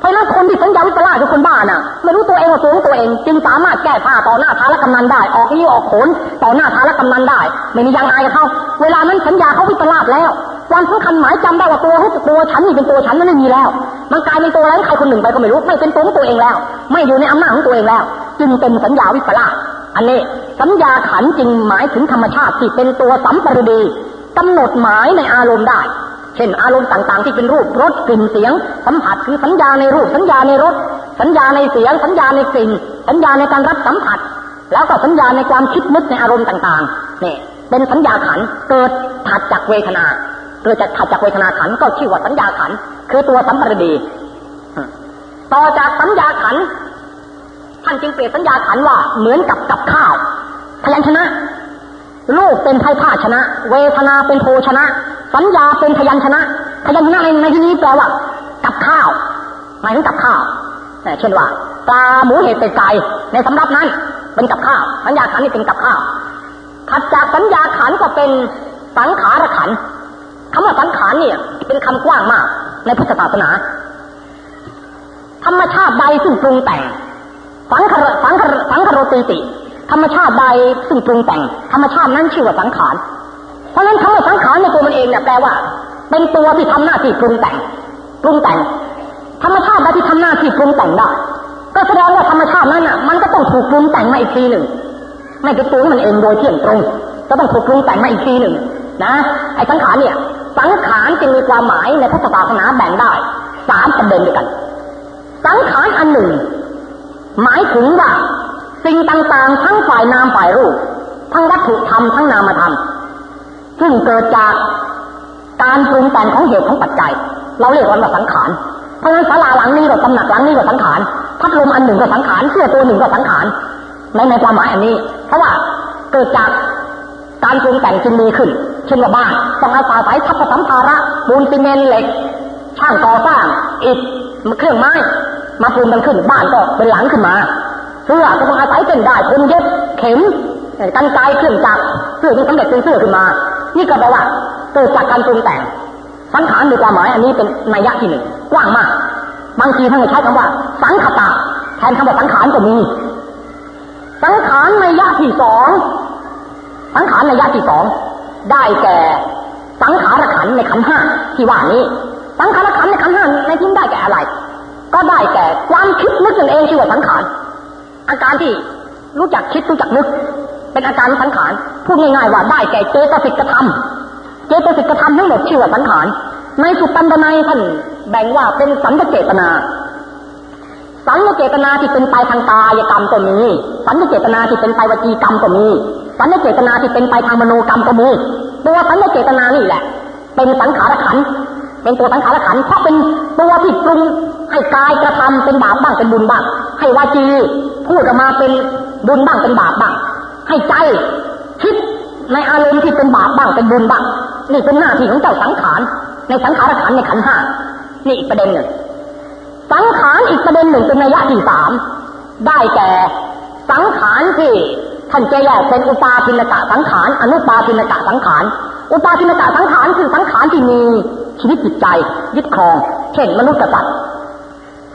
เพราะนั้นคนที่สัญญาวิปลาสคือคนบ้าน่ะไม่รู้ตัวเองว่าตัวของตัวเอง จึงสามารถแก้ผ้าต่อหน้าท้าและกำนันได้ ออกยิ้ออกขนต่อหน้าท้าและกำนันได้ ไม่มียังอายกับเขาเวลานั้นสัญญาเขาวิปลาสแล้ววามสำคัญหมายจำได้ว่าตัวเขาตัวฉันนี่เป็นตัวฉันนั้นไม่มีแล้ว มันกลายเป็นตัวอะไรใครคนหนึ่งไปก็ไม่รู้ ไม่เป็นตัวของตัวเองแล้ว ไม่อยู่ในอำนาจของตัวเองแล้ว จึงเป็นสัญญาวิปลาสอันนี้สัญญาขันจึงหมายถึงธรรมชาติที่เป็นตัวสัมปรดี กำหนดหมายในอารมณ์ได้ เช่น อารมณ์ต่างๆ ที่เป็นรูปรสกลิ่นเสียง สัมผัสคือสัญญาในรูปสัญญาในรสสัญญาในเสียง สัญญาในกลิ่น สัญญาในการรับสัมผัส แล้วก็สัญญาในความคิดนึกในอารมณ์ต่างๆเนี่ยเป็นสัญญาขันเกิดถัดจากเวทนาเกิดจากถัดจากเวทนาขันก็ชื่อว่าสัญญาขันคือตัวสัมปรดีต่อจากสัญญาขันท่านจึงเปรียบสัญญาขันว่าเหมือนกับกับข้าวพยัญชนะ รูปเป็นไพ่ผ้าชนะ เวทนาเป็นโภชนะ สัญญาเป็นพยัญชนะ พยัญชนะในในที่นี้แปลว่ากับข้าวหมายถึงกับข้าวเช่นว่าปลาหมูเห็ดเป็ดไก่ในสำรับนั้น เป็นกับข้าวสัญญาขันนี่เป็นกับข้าวถัดจากสัญญาขันก็เป็นสังขารขันคำว่าสังขารเนี่ย เป็นคำกว้างมาก ในพุทธศาสนา ธรรมชาติใดซึ่งปรุงแต่งสังขารสังขารสังขารตีติ ธรรมชาติใดซึ่งปรุงแต่ง ธรรมชาตินั้นชื่อว่าสังขาร เพราะฉะนั้นคำว่าสังขารในตัวมันเองเนี่ยแปลว่า เป็นตัวที่ทำหน้าที่ปรุงแต่ง ปรุงแต่ง ธรรมชาติใดที่ทำหน้าที่ปรุงแต่งได้ก็แสดงว่าธรรมชาตินั้นอะ มันก็ต้องถูกปรุงแต่งมาอีกทีหนึ่ง ไม่เป็นตัวมันเองโดยเที่ยงตรง ก็ต้องถูกปรุงแต่งมาอีกทีหนึ่งนะไอ้สังขารเนี่ย สังขารจึงมีความหมายในพุทธศาสนาแบ่งได้สามประเด็นด้วยกัน สังขารอันหนึ่ง หมายถึงว่า สิ่งต่างๆ ทั้งฝ่ายนามฝ่ายรูป ทั้งวัตถุธรรมทั้งนามธรรมซึ่งเกิดจากการปรุงแต่งของเหตุของปัจจัย เราเรียกว่าสังขารเพราะฉะนั้นศาลาหลังนี้กับตำหนักหลังนี้ก็สังขารพัดลมอันหนึ่งก็สังขารเสื้อตัวหนึ่งก็สังขารในในความหมายอันนี้ เพราะว่าเกิดจากการปรุงแต่งจึงมีขึ้น เช่นว่าบ้านต้องอาศัยทัพสัมภาระปูนซีเมนเหล็ก ช่างก่อสร้างอิฐเครื่องไม้มาปรุงมันขึ้นบ้านก็เป็นหลังขึ้นมา เสื้อก็ต้องอาศัยเป็นได้คนเย็บเข็มกันไกเครื่องจักรเสื้อจึงสำเร็จเป็นเสื้อขึ้นมา นี่ก็แปลว่าเกิดจากการปรุงแต่งสังขารในความหมายอันนี้เป็นนัยยะที่หนึ่งกว้างมาก บางทีท่านใช้คำว่า สังขตะแทนคำว่าสังขารก็มี สังขารในยะที่สองสังขารในยะที่สองได้แก่สังขารขันในขันห้าที่ว่านี้ สังขารขันในขันห้าในที่ได้แก่อะไร ก็ได้แก่ความคิดนึกนั่นเองชื่อว่าสังขาร อาการที่รู้จักคิดรู้จักนึก เป็นอาการสังขารพูดง่ายๆว่าได้แก่เจตสิกธรรมเจตสิกธรรมทั้งหมดชื่อว่าสังขารในสุตตันตนัยท่านแบ่งว่าเป็นสัญญเจตนา สัญญเจตนาที่เป็นไปทางกายกรรมก็มี สัญญเจตนาที่เป็นไปวจีกรรมก็มี สัญญเจตนาที่เป็นไปทางมโนกรรมก็มีตัวสัญญเจตนานี่แหละ เป็นสังขารขันเป็นตัวสังขารขันเพราะเป็นตัวที่ปรุงให้กายกระทำเป็นบาปบ้างเป็นบุญบ้างให้วาจีพูดออกมาเป็นบุญบ้างเป็นบาปบ้างให้ใจคิดในอารมณ์ที่เป็นบาปบ้างเป็นบุญบ้างนี่เป็นหน้าที่ของเจ้าสังขาร ในสังขารขันในขันห้านี่อีกประเด็นหนึ่งสังขารอีกประเด็นหนึ่งเป็นนัยยะที่สามได้แก่สังขารที่ท่านจะแยกเป็นอุปาทินกะสังขารอนุปาทินกะสังขารอุปาทินกะสังขารคือสังขารที่มีชีวิตจิตใจยึดครองเช่นมนุษย์กษัตริย์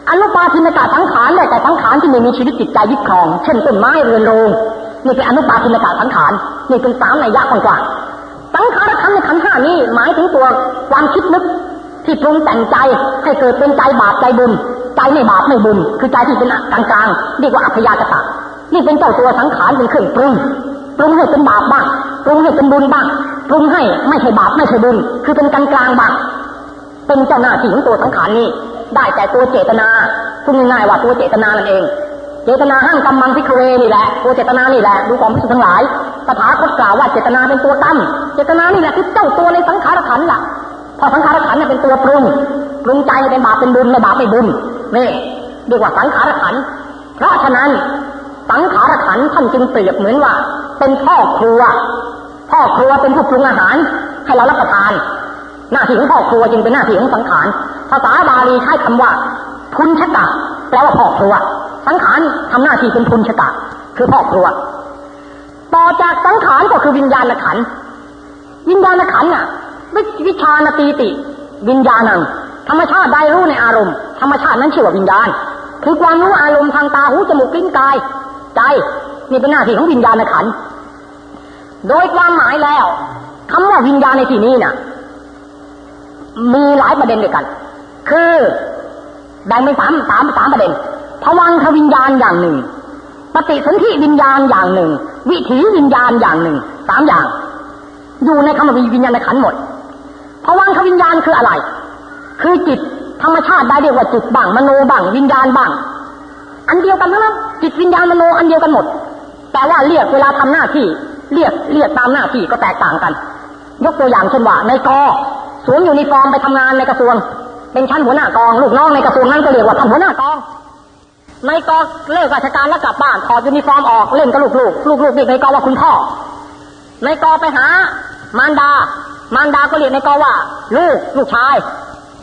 อนุปาทินกะสังขารได้แก่สังขารที่ไม่มีชีวิตจิตใจยึดครอง เช่นต้นไม้เรือนโรงนี่เป็นอนุปาทินกะสังขารนี่เป็นสามในยะกว้างๆสังขารขันในขันห้านี้หมายถึงตัวความคิดนึกที่ปรุงแต่งใจให้เกิดเป็นใจบาปใจบุญใจไม่บาปไม่บุญ คือใจที่เป็นกลางกลางเรียกว่าอัพยากตะนี่เป็นเจ้าตัวสังขารเป็นเครื่องปรุงปรุงให้เป็นบาปบ้างปรุงให้เป็นบุญบ้างปรุงให้ไม่ใช่บาปไม่ใช่บุญ คือเป็นกลางกลางบ้างเป็นเจ้าหน้าที่ของตัวสังขารนี้ ได้แต่ตัวเจตนาพูดง่ายๆว่าตัวเจตนานั่นเอง เจตนาห้างกรรมังพิคเวนี่แหละ ตัวเจตนานี่แหละดูความพิสุทั้งหลายตถาคตกล่าวว่าเจตนาเป็นตัวตั้มเจตนานี่แหละคือเจ้าตัวในสังขารขันล่ะพอสังขารขันเนี่ยเป็นตัวปรุงปรุงใจเป็นบาปเป็นบุญไม่บาปไม่บุญนี่เรียกว่าสังขารขันเพราะฉะนั้นสังขารขันท่านจึงเปรียบเหมือนว่า เป็นพ่อครัว พ่อครัวเป็นผู้ปรุงอาหารให้เรารับประทาน หน้าที่ของพ่อครัวจึงเป็นหน้าที่ของสังขาร ภาษาบาลีใช้คำว่าพุนชะตะแปลว่าพ่อครัว สังขารทำหน้าที่เป็นพุนชะตะคือพ่อครัว ต่อจากสังขารก็คือวิญญาณขัน วิญญาณขันน่ะวิชานตีติ วิญญาณัง ธรรมชาติใดรู้ในอารมณ์ ธรรมชาตินั้นชื่อว่าวิญญาณ คือความรู้อารมณ์ทางตาหูจมูกลิ้นกาย ใจนี่เป็นหน้าที่ของวิญญาณขัน โดยความหมายแล้วคำว่าวิญญาณในที่นี้น่ะ มีหลายประเด็นด้วยกัน คือแบ่งเป็นสามสามสามประเด็นทวังทวิญญาณอย่างหนึ่ง ปฏิสนธิวิญญาณอย่างหนึ่ง วิถีวิญญาณอย่างหนึ่งสามอย่าง อยู่ในคำว่าวิญญาณขันหมดทวังทวิญญาณคืออะไร คือจิตธรรมชาติได้เรียกว่าจิตบ้างมโนบ้างวิญญาณบ้าง อันเดียวกันทั้งนั้นจิตวิญญาณมโนอันเดียวกันหมด แต่ว่าเรียกเวลาทำหน้าที่ เรียกเรียกตามหน้าที่ก็แตกต่างกัน ยกตัวอย่างเช่นว่าในกอ สวมยูนิฟอร์มไปทำงานในกระทรวง เป็นชั้นหัวหน้ากอง ลูกน้องในกระทรวงนั้นก็เรียกว่าท่านหัวหน้ากอง นาย ก. เลิกราชการแล้วกลับบ้านถอดยูนิฟอร์มออกเล่นกับลูกลูกลูกลูกเรียกในกองว่าคุณพ่อ ในกองไปหามารดา มารดาก็เรียกนาย ก. ว่า ลูกลูกชาย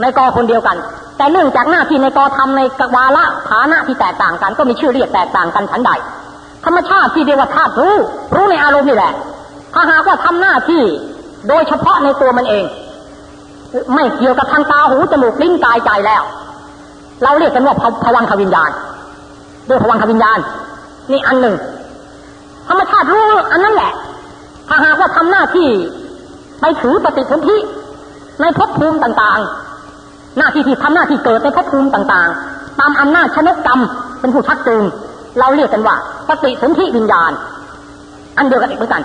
นาย ก. คนเดียวกัน แต่เนื่องจากหน้าที่ในกองทำในกวาละฐานะที่แตกต่างกัน ก็มีชื่อเรียกแตกต่างกันฉันใดธรรมชาติที่เรียกว่าธาตุรู้รู้ในอารมณ์นี่แหละถ้าหากว่าทำหน้าที่โดยเฉพาะในตัวมันเอง ไม่เกี่ยวกับทางตาหูจมูกลิ้นกายใจแล้ว เราเรียกกันว่าภวังควิญญาณด้วยภวังควิญญาณ นี่อันหนึ่ง ธรรมชาติรู้อันนั้นแหละ ถ้าหากว่าทำหน้าที่ไปถือปฏิสนธิในภพภูมิต่างๆ หน้าที่ที่ทำหน้าที่เกิดในภพภูมิต่างๆ ตามอำนาจชนกกรรมเป็นผู้ชักจูงเราเรียกกันว่าปฏิสนธิวิญญาณ อันเดียวกันอีกเหมือนกัน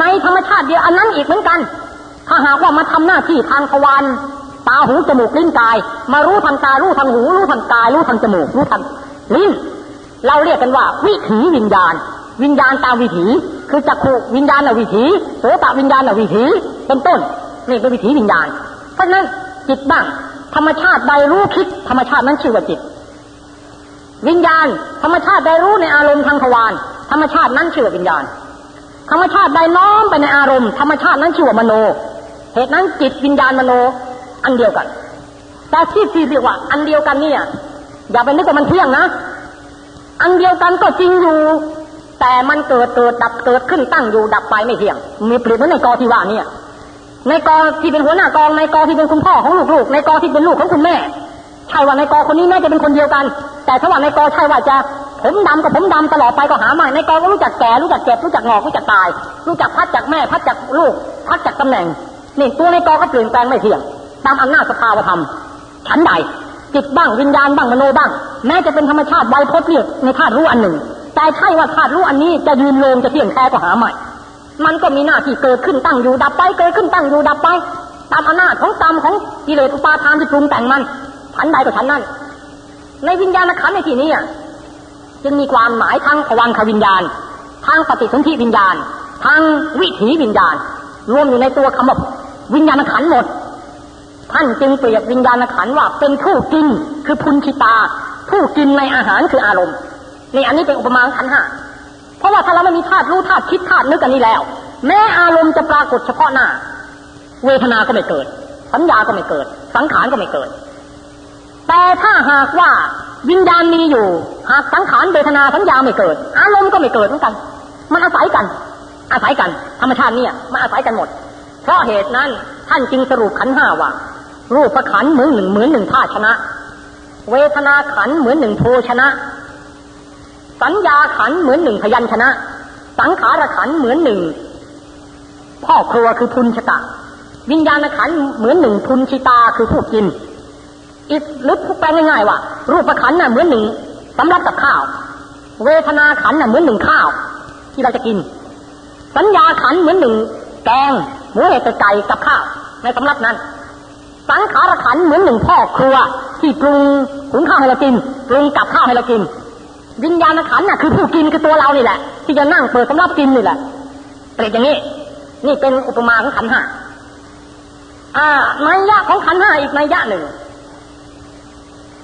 ในธรรมชาติเดียวอันนั้นอีกเหมือนกัน ถ้าหากว่ามาทำหน้าที่ทางทวารตาหูจมูกลิ้นกาย มารู้ทางตารู้ทางหูรู้ทางกายรู้ทางจมูกรู้ทางลิ้น เราเรียกกันว่า วิถีวิญญาณ วิญญาณตามวิถี คือจักขุวิญญาณวิถีโสตวิญญาณวิถี เป็นต้นนี่เป็นวิถีวิญญาณ เพราะฉะนั้นจิตบ้าง ธรรมชาติใดรู้คิด ธรรมชาตินั้นชื่อว่าจิต วิญญาณ ธรรมชาติใดรู้ในอารมณ์ทางทวารธรรมชาตินั้นชื่อว่าวิญญาณธรรมชาติใดน้อมไปในอารมณ์ธรรมชาตินั้นชื่อว่ามโน เหตุนั้นจิตวิญญาณมโนอันเดียวกัน แต่ที่ที่เรียกว่า อันเดียวกันเนี่ย อย่าไปนึกว่ามันเที่ยงนะ อันเดียวกันก็จริงอยู่ แต่มันเกิดเกิดดับเกิดขึ้นตั้งอยู่ดับไปไม่เที่ยง มีเปรียบเหมือนในกอที่ว่าเนี่ย ในกอที่เป็นหัวหน้ากองในกอที่เป็นคุณพ่อของลูกๆในกอที่เป็นลูกของคุณแม่ใช่ว่าในกอคนนี้แม่จะเป็นคนเดียวกัน แต่ถ้าว่าในกอใช่ว่าจะผมดำกับผมดำตลอดไปก็หาไม่ในกอก็รู้จักแก่รู้จักเจ็บรู้จักงอกรู้จักตาย รู้จักพัดจากแม่พัดจากลูก พัดจากตำแหน่ง นี่ตัวในกอก็เปลี่ยนแปลงไม่เที่ยง ตามอำนาจสภาวธรรมฉันใดจิตบ้างวิญญาณบ้างมโนบ้าง แม้จะเป็นธรรมชาติไวพจน์เรียกในธาตุรู้อันหนึ่ง แต่ใช่ว่าธาตุรู้อันนี้จะยืนโลงจะเที่ยงแท้ก็หาไม่ มันก็มีหน้าที่เกิดขึ้นตั้งอยู่ดับไป เกิดขึ้นตั้งอยู่ดับไป ตามอำนาจของกรรมของกิเลสอุปาทานที่ปรุงแต่งมันฉันใดก็ฉันนั้นในวิญญาณขันในที่นี้จึงมีความหมายทั้งภวังควิญญาณ ทั้งปฏิสนธิวิญญาณ ทั้งวิถีวิญญาณ รวมอยู่ในตัวคำว่า วิญญาณขันหมด ท่านจึงเปรียบวิญญาณขันว่าเป็นผู้กินคือพุนชิตา ผู้กินในอาหารคืออารมณ์นี่อันนี้เป็นอุปมาขันห้าเพราะว่าถ้าเราไม่มีธาตุรู้ธาตุคิดธาตุนึกอันนี้แล้ว แม้อารมณ์จะปรากฏเฉพาะหน้า เวทนาก็ไม่เกิด สัญญาก็ไม่เกิด สังขารก็ไม่เกิด แต่ถ้าหากว่าวิญญาณมีอยู่ หากสังขารเวทนาสัญญาไม่เกิด อารมณ์ก็ไม่เกิดเหมือนกัน มันอาศัยกัน อาศัยกันธรรมชาติเนี่ยมันอาศัยกันหมด เพราะเหตุนั้นท่านจึงสรุปขันห้าว่า รูปขันเหมือนหนึ่งเหมือนหนึ่งท่าชนะ เวทนาขันเหมือนหนึ่งโพชนะ สัญญาขันเหมือนหนึ่งพยัญชนะ สังขารขันเหมือนหนึ่งพ่อครัวคือพุนชะตะ วิญญาณขันเหมือนหนึ่งพุนชิตาคือผู้กินอีกหรือแปลง่ายๆว่า รูปขันน่ะเหมือนหนึ่งสำรับกับข้าว เวทนาขันน่ะเหมือนหนึ่งข้าว ที่เราจะกิน สัญญาขันเหมือนหนึ่งแกง หมูเห็ดไก่กับข้าวในสำรับนั้น สังขารขันเหมือนหนึ่งพ่อครัว ที่ปรุงหุงข้าวให้เรากินปรุงกับข้าวให้เรากิน วิญญาณขันน่ะคือผู้กินคือตัวเรานี่แหละ ที่จะนั่งเปิดสำรับกินนี่แหละเปรียบอย่างนี้ นี่เป็นอุปมาของขันห้าอ่านัยยะของขันห้าอีกนัยยะหนึ่ง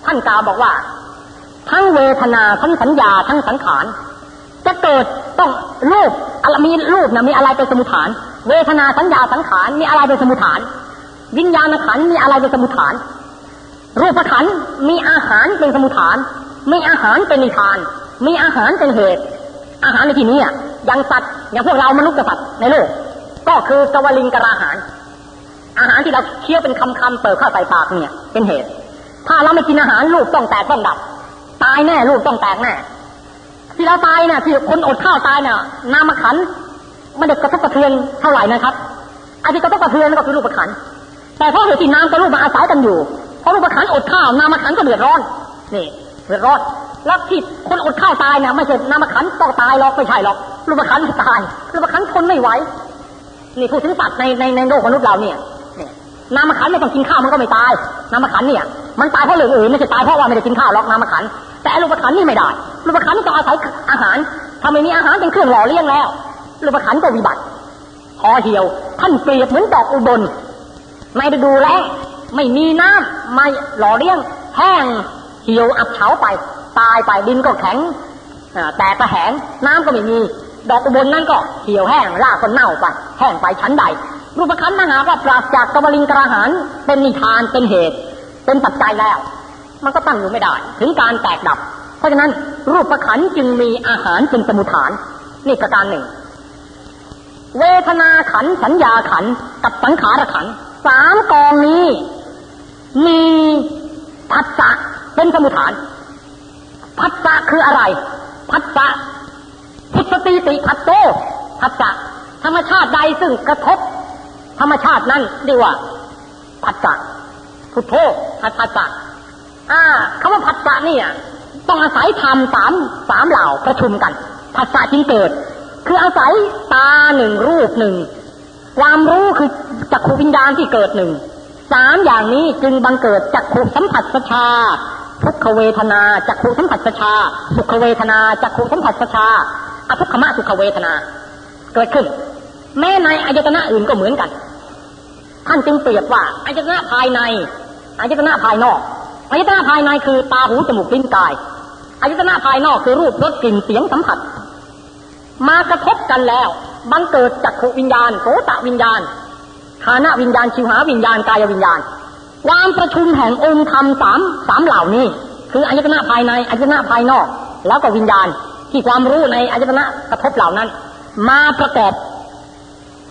ท่านกล่าวบอกว่า ทั้งเวทนาทั้งสัญญาทั้งสังขารจะเกิดต้องรูปอะไรมีรูปนะมีอะไรเป็นสมุฐาน เวทนาสัญญาสังขารมีอะไรเป็นสมุทฐาน วิญญาณขันมีอะไรเป็นสมุทฐาน รูปขันมีอาหารเป็นสมุทฐาน มีอาหารเป็นนิทาน มีอาหารเป็นเหตุ อาหารในที่นี้อะย่างสัตว์อย่างพวกเรามนุษย์กับสัตว์ในโลกก็คือกวลิงกราหาร อาหารที่เราเคี้ยวเป็นคำคำเปิดเข้าใส่ปากเนี่ย เป็นเหตุ ถ้าเราไม่กินอาหารลูกต้องแตกต้องดับ ตายแน่ลูกต้องแตกแน่ที่เราตายเนี่ยที่คนอดข้าวตายเนี่ยนามขัน ไม่ได้กระทบกระเทือนเท่าไหร่นะครับอันที่กระทบกระเทือนก็คือรูปขันแต่เพราะเหตุที่น้ำกับรูปมาอาศัยกันอยู่เพราะรูปขันอดข้าวนามขันก็เดือดร้อนนี่เดือดร้อนแล้วที่คนอดข้าวตายนี่ยไม่ใช่นามขันต้องตายหรอกไม่ใช่หรอกรูปขันตายรูปขันทนไม่ไหวนี่พูดถึงสัตว์ในในในโลกมนุษย์เราเนี่ยนามขันไม่ต้องกินข้าวมันก็ไม่ตายนามขันเนี่ย มันตายเพราะเรื่องอื่นไม่ใช่ตายเพราะว่าไม่ได้กินข้าวหรอกนามขันแต่รูปขันนี่ไม่ได้รูปขันต้องอาศัยอาหารถ้าไมมีอาหารเป็นเครื่องหล่อเลี้ยงแล้ว รูปขันก็วิบัติคอเหี่ยว ท่านเปรียบเหมือนดอกอุบลในฤดูแลไม่มีน้ำไม่หล่อเลี้ยง แห้งเหี่ยวอับเฉาไป ตายไปดินก็แข็งแต่กระแหงน้ำก็ไม่มี ดอกอุบลนั่นก็เหี่ยวแห้งรากก็เน่าไป แห้งไปชั้นใด รูปขันนะฮะว่าปราศจากกบลิงกระหารเป็นนิทานเป็นเหตุ เป็นปัจจัยแล้ว มันก็ตั้งอยู่ไม่ได้ ถึงการแตกดับ เพราะฉะนั้นรูปขันจึงมีอาหารเป็นสมุทฐาน นี่ประการหนึ่ง เวทนาขันสัญญาขันกับสังขารขันสามกองนี้ มีพัสสะเป็นสมุทฐานพัสสะคืออะไรพัสสะพุทธติติพัตโตพัสสะธรรมชาติใดซึ่งกระทบ ธรรมชาตินั้นเรียกว่าพัสสะพุทโธพัสสะอ่าคำว่าพัสสะนี่ต้องอาศัยธรรมสามสามเหล่าประชุมกันพัสสะจึงเกิด คืออาศัยตาหนึ่งรูปหนึ่ง ความรู้คือจักขูวิญญาณที่เกิดหนึ่งสามอย่างนี้จึงบังเกิดจักขูสัมผัสสชาทุกขเวทนาจักขูสัมผัสสชาสุขเวทนาจักขูสัมผัสสชาอทุกขมะสุขเวทนา เกิดขึ้น แม้ในอายตนะอื่นก็เหมือนกัน ท่านจึงเปรียบว่าอายตนะภายในอายตนะภายนอกอายตนะภายในคือตาหูจมูกลิ้นกายอายตนะภายนอกคือรูปรสกลิ่นเสียงสัมผัส มากระทบกันแล้ว บังเกิดจักขวิญญาณโสตวิญญาณฐานะวิญญาณชิวหาวิญญาณกายวิญญาณความประชุมแห่งองค์ธรรมสามสามเหล่านี้ คืออายตนะภายในอายตนะภายนอก แล้วก็วิญญาณที่ความรู้ในอายตนะกระทบเหล่านั้น มาประกอบ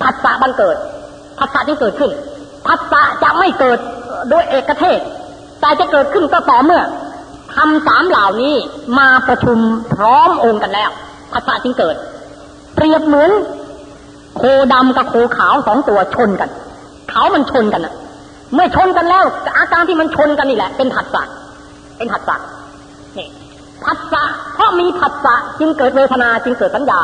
ผัสสะบังเกิดผัสสะจึงเกิดขึ้นผัสสะจะไม่เกิดโดยเอกเทศ แต่จะเกิดขึ้นก็ต่อเมื่อทำสามเหล่านี้มาประชุมพร้อมองค์กันแล้ว ผัสสะจึงเกิด เปรียบเหมือนโคดำกับโคขาวสองตัวชนกัน เขามันชนกันอะเมื่อชนกันแล้ว อาการที่มันชนกันนี่แหละ เป็นผัสสะเป็นผัสสะนี่ผัสสะเพราะมีผัสสะจึงเกิดเวทนาจึงเกิดสัญญา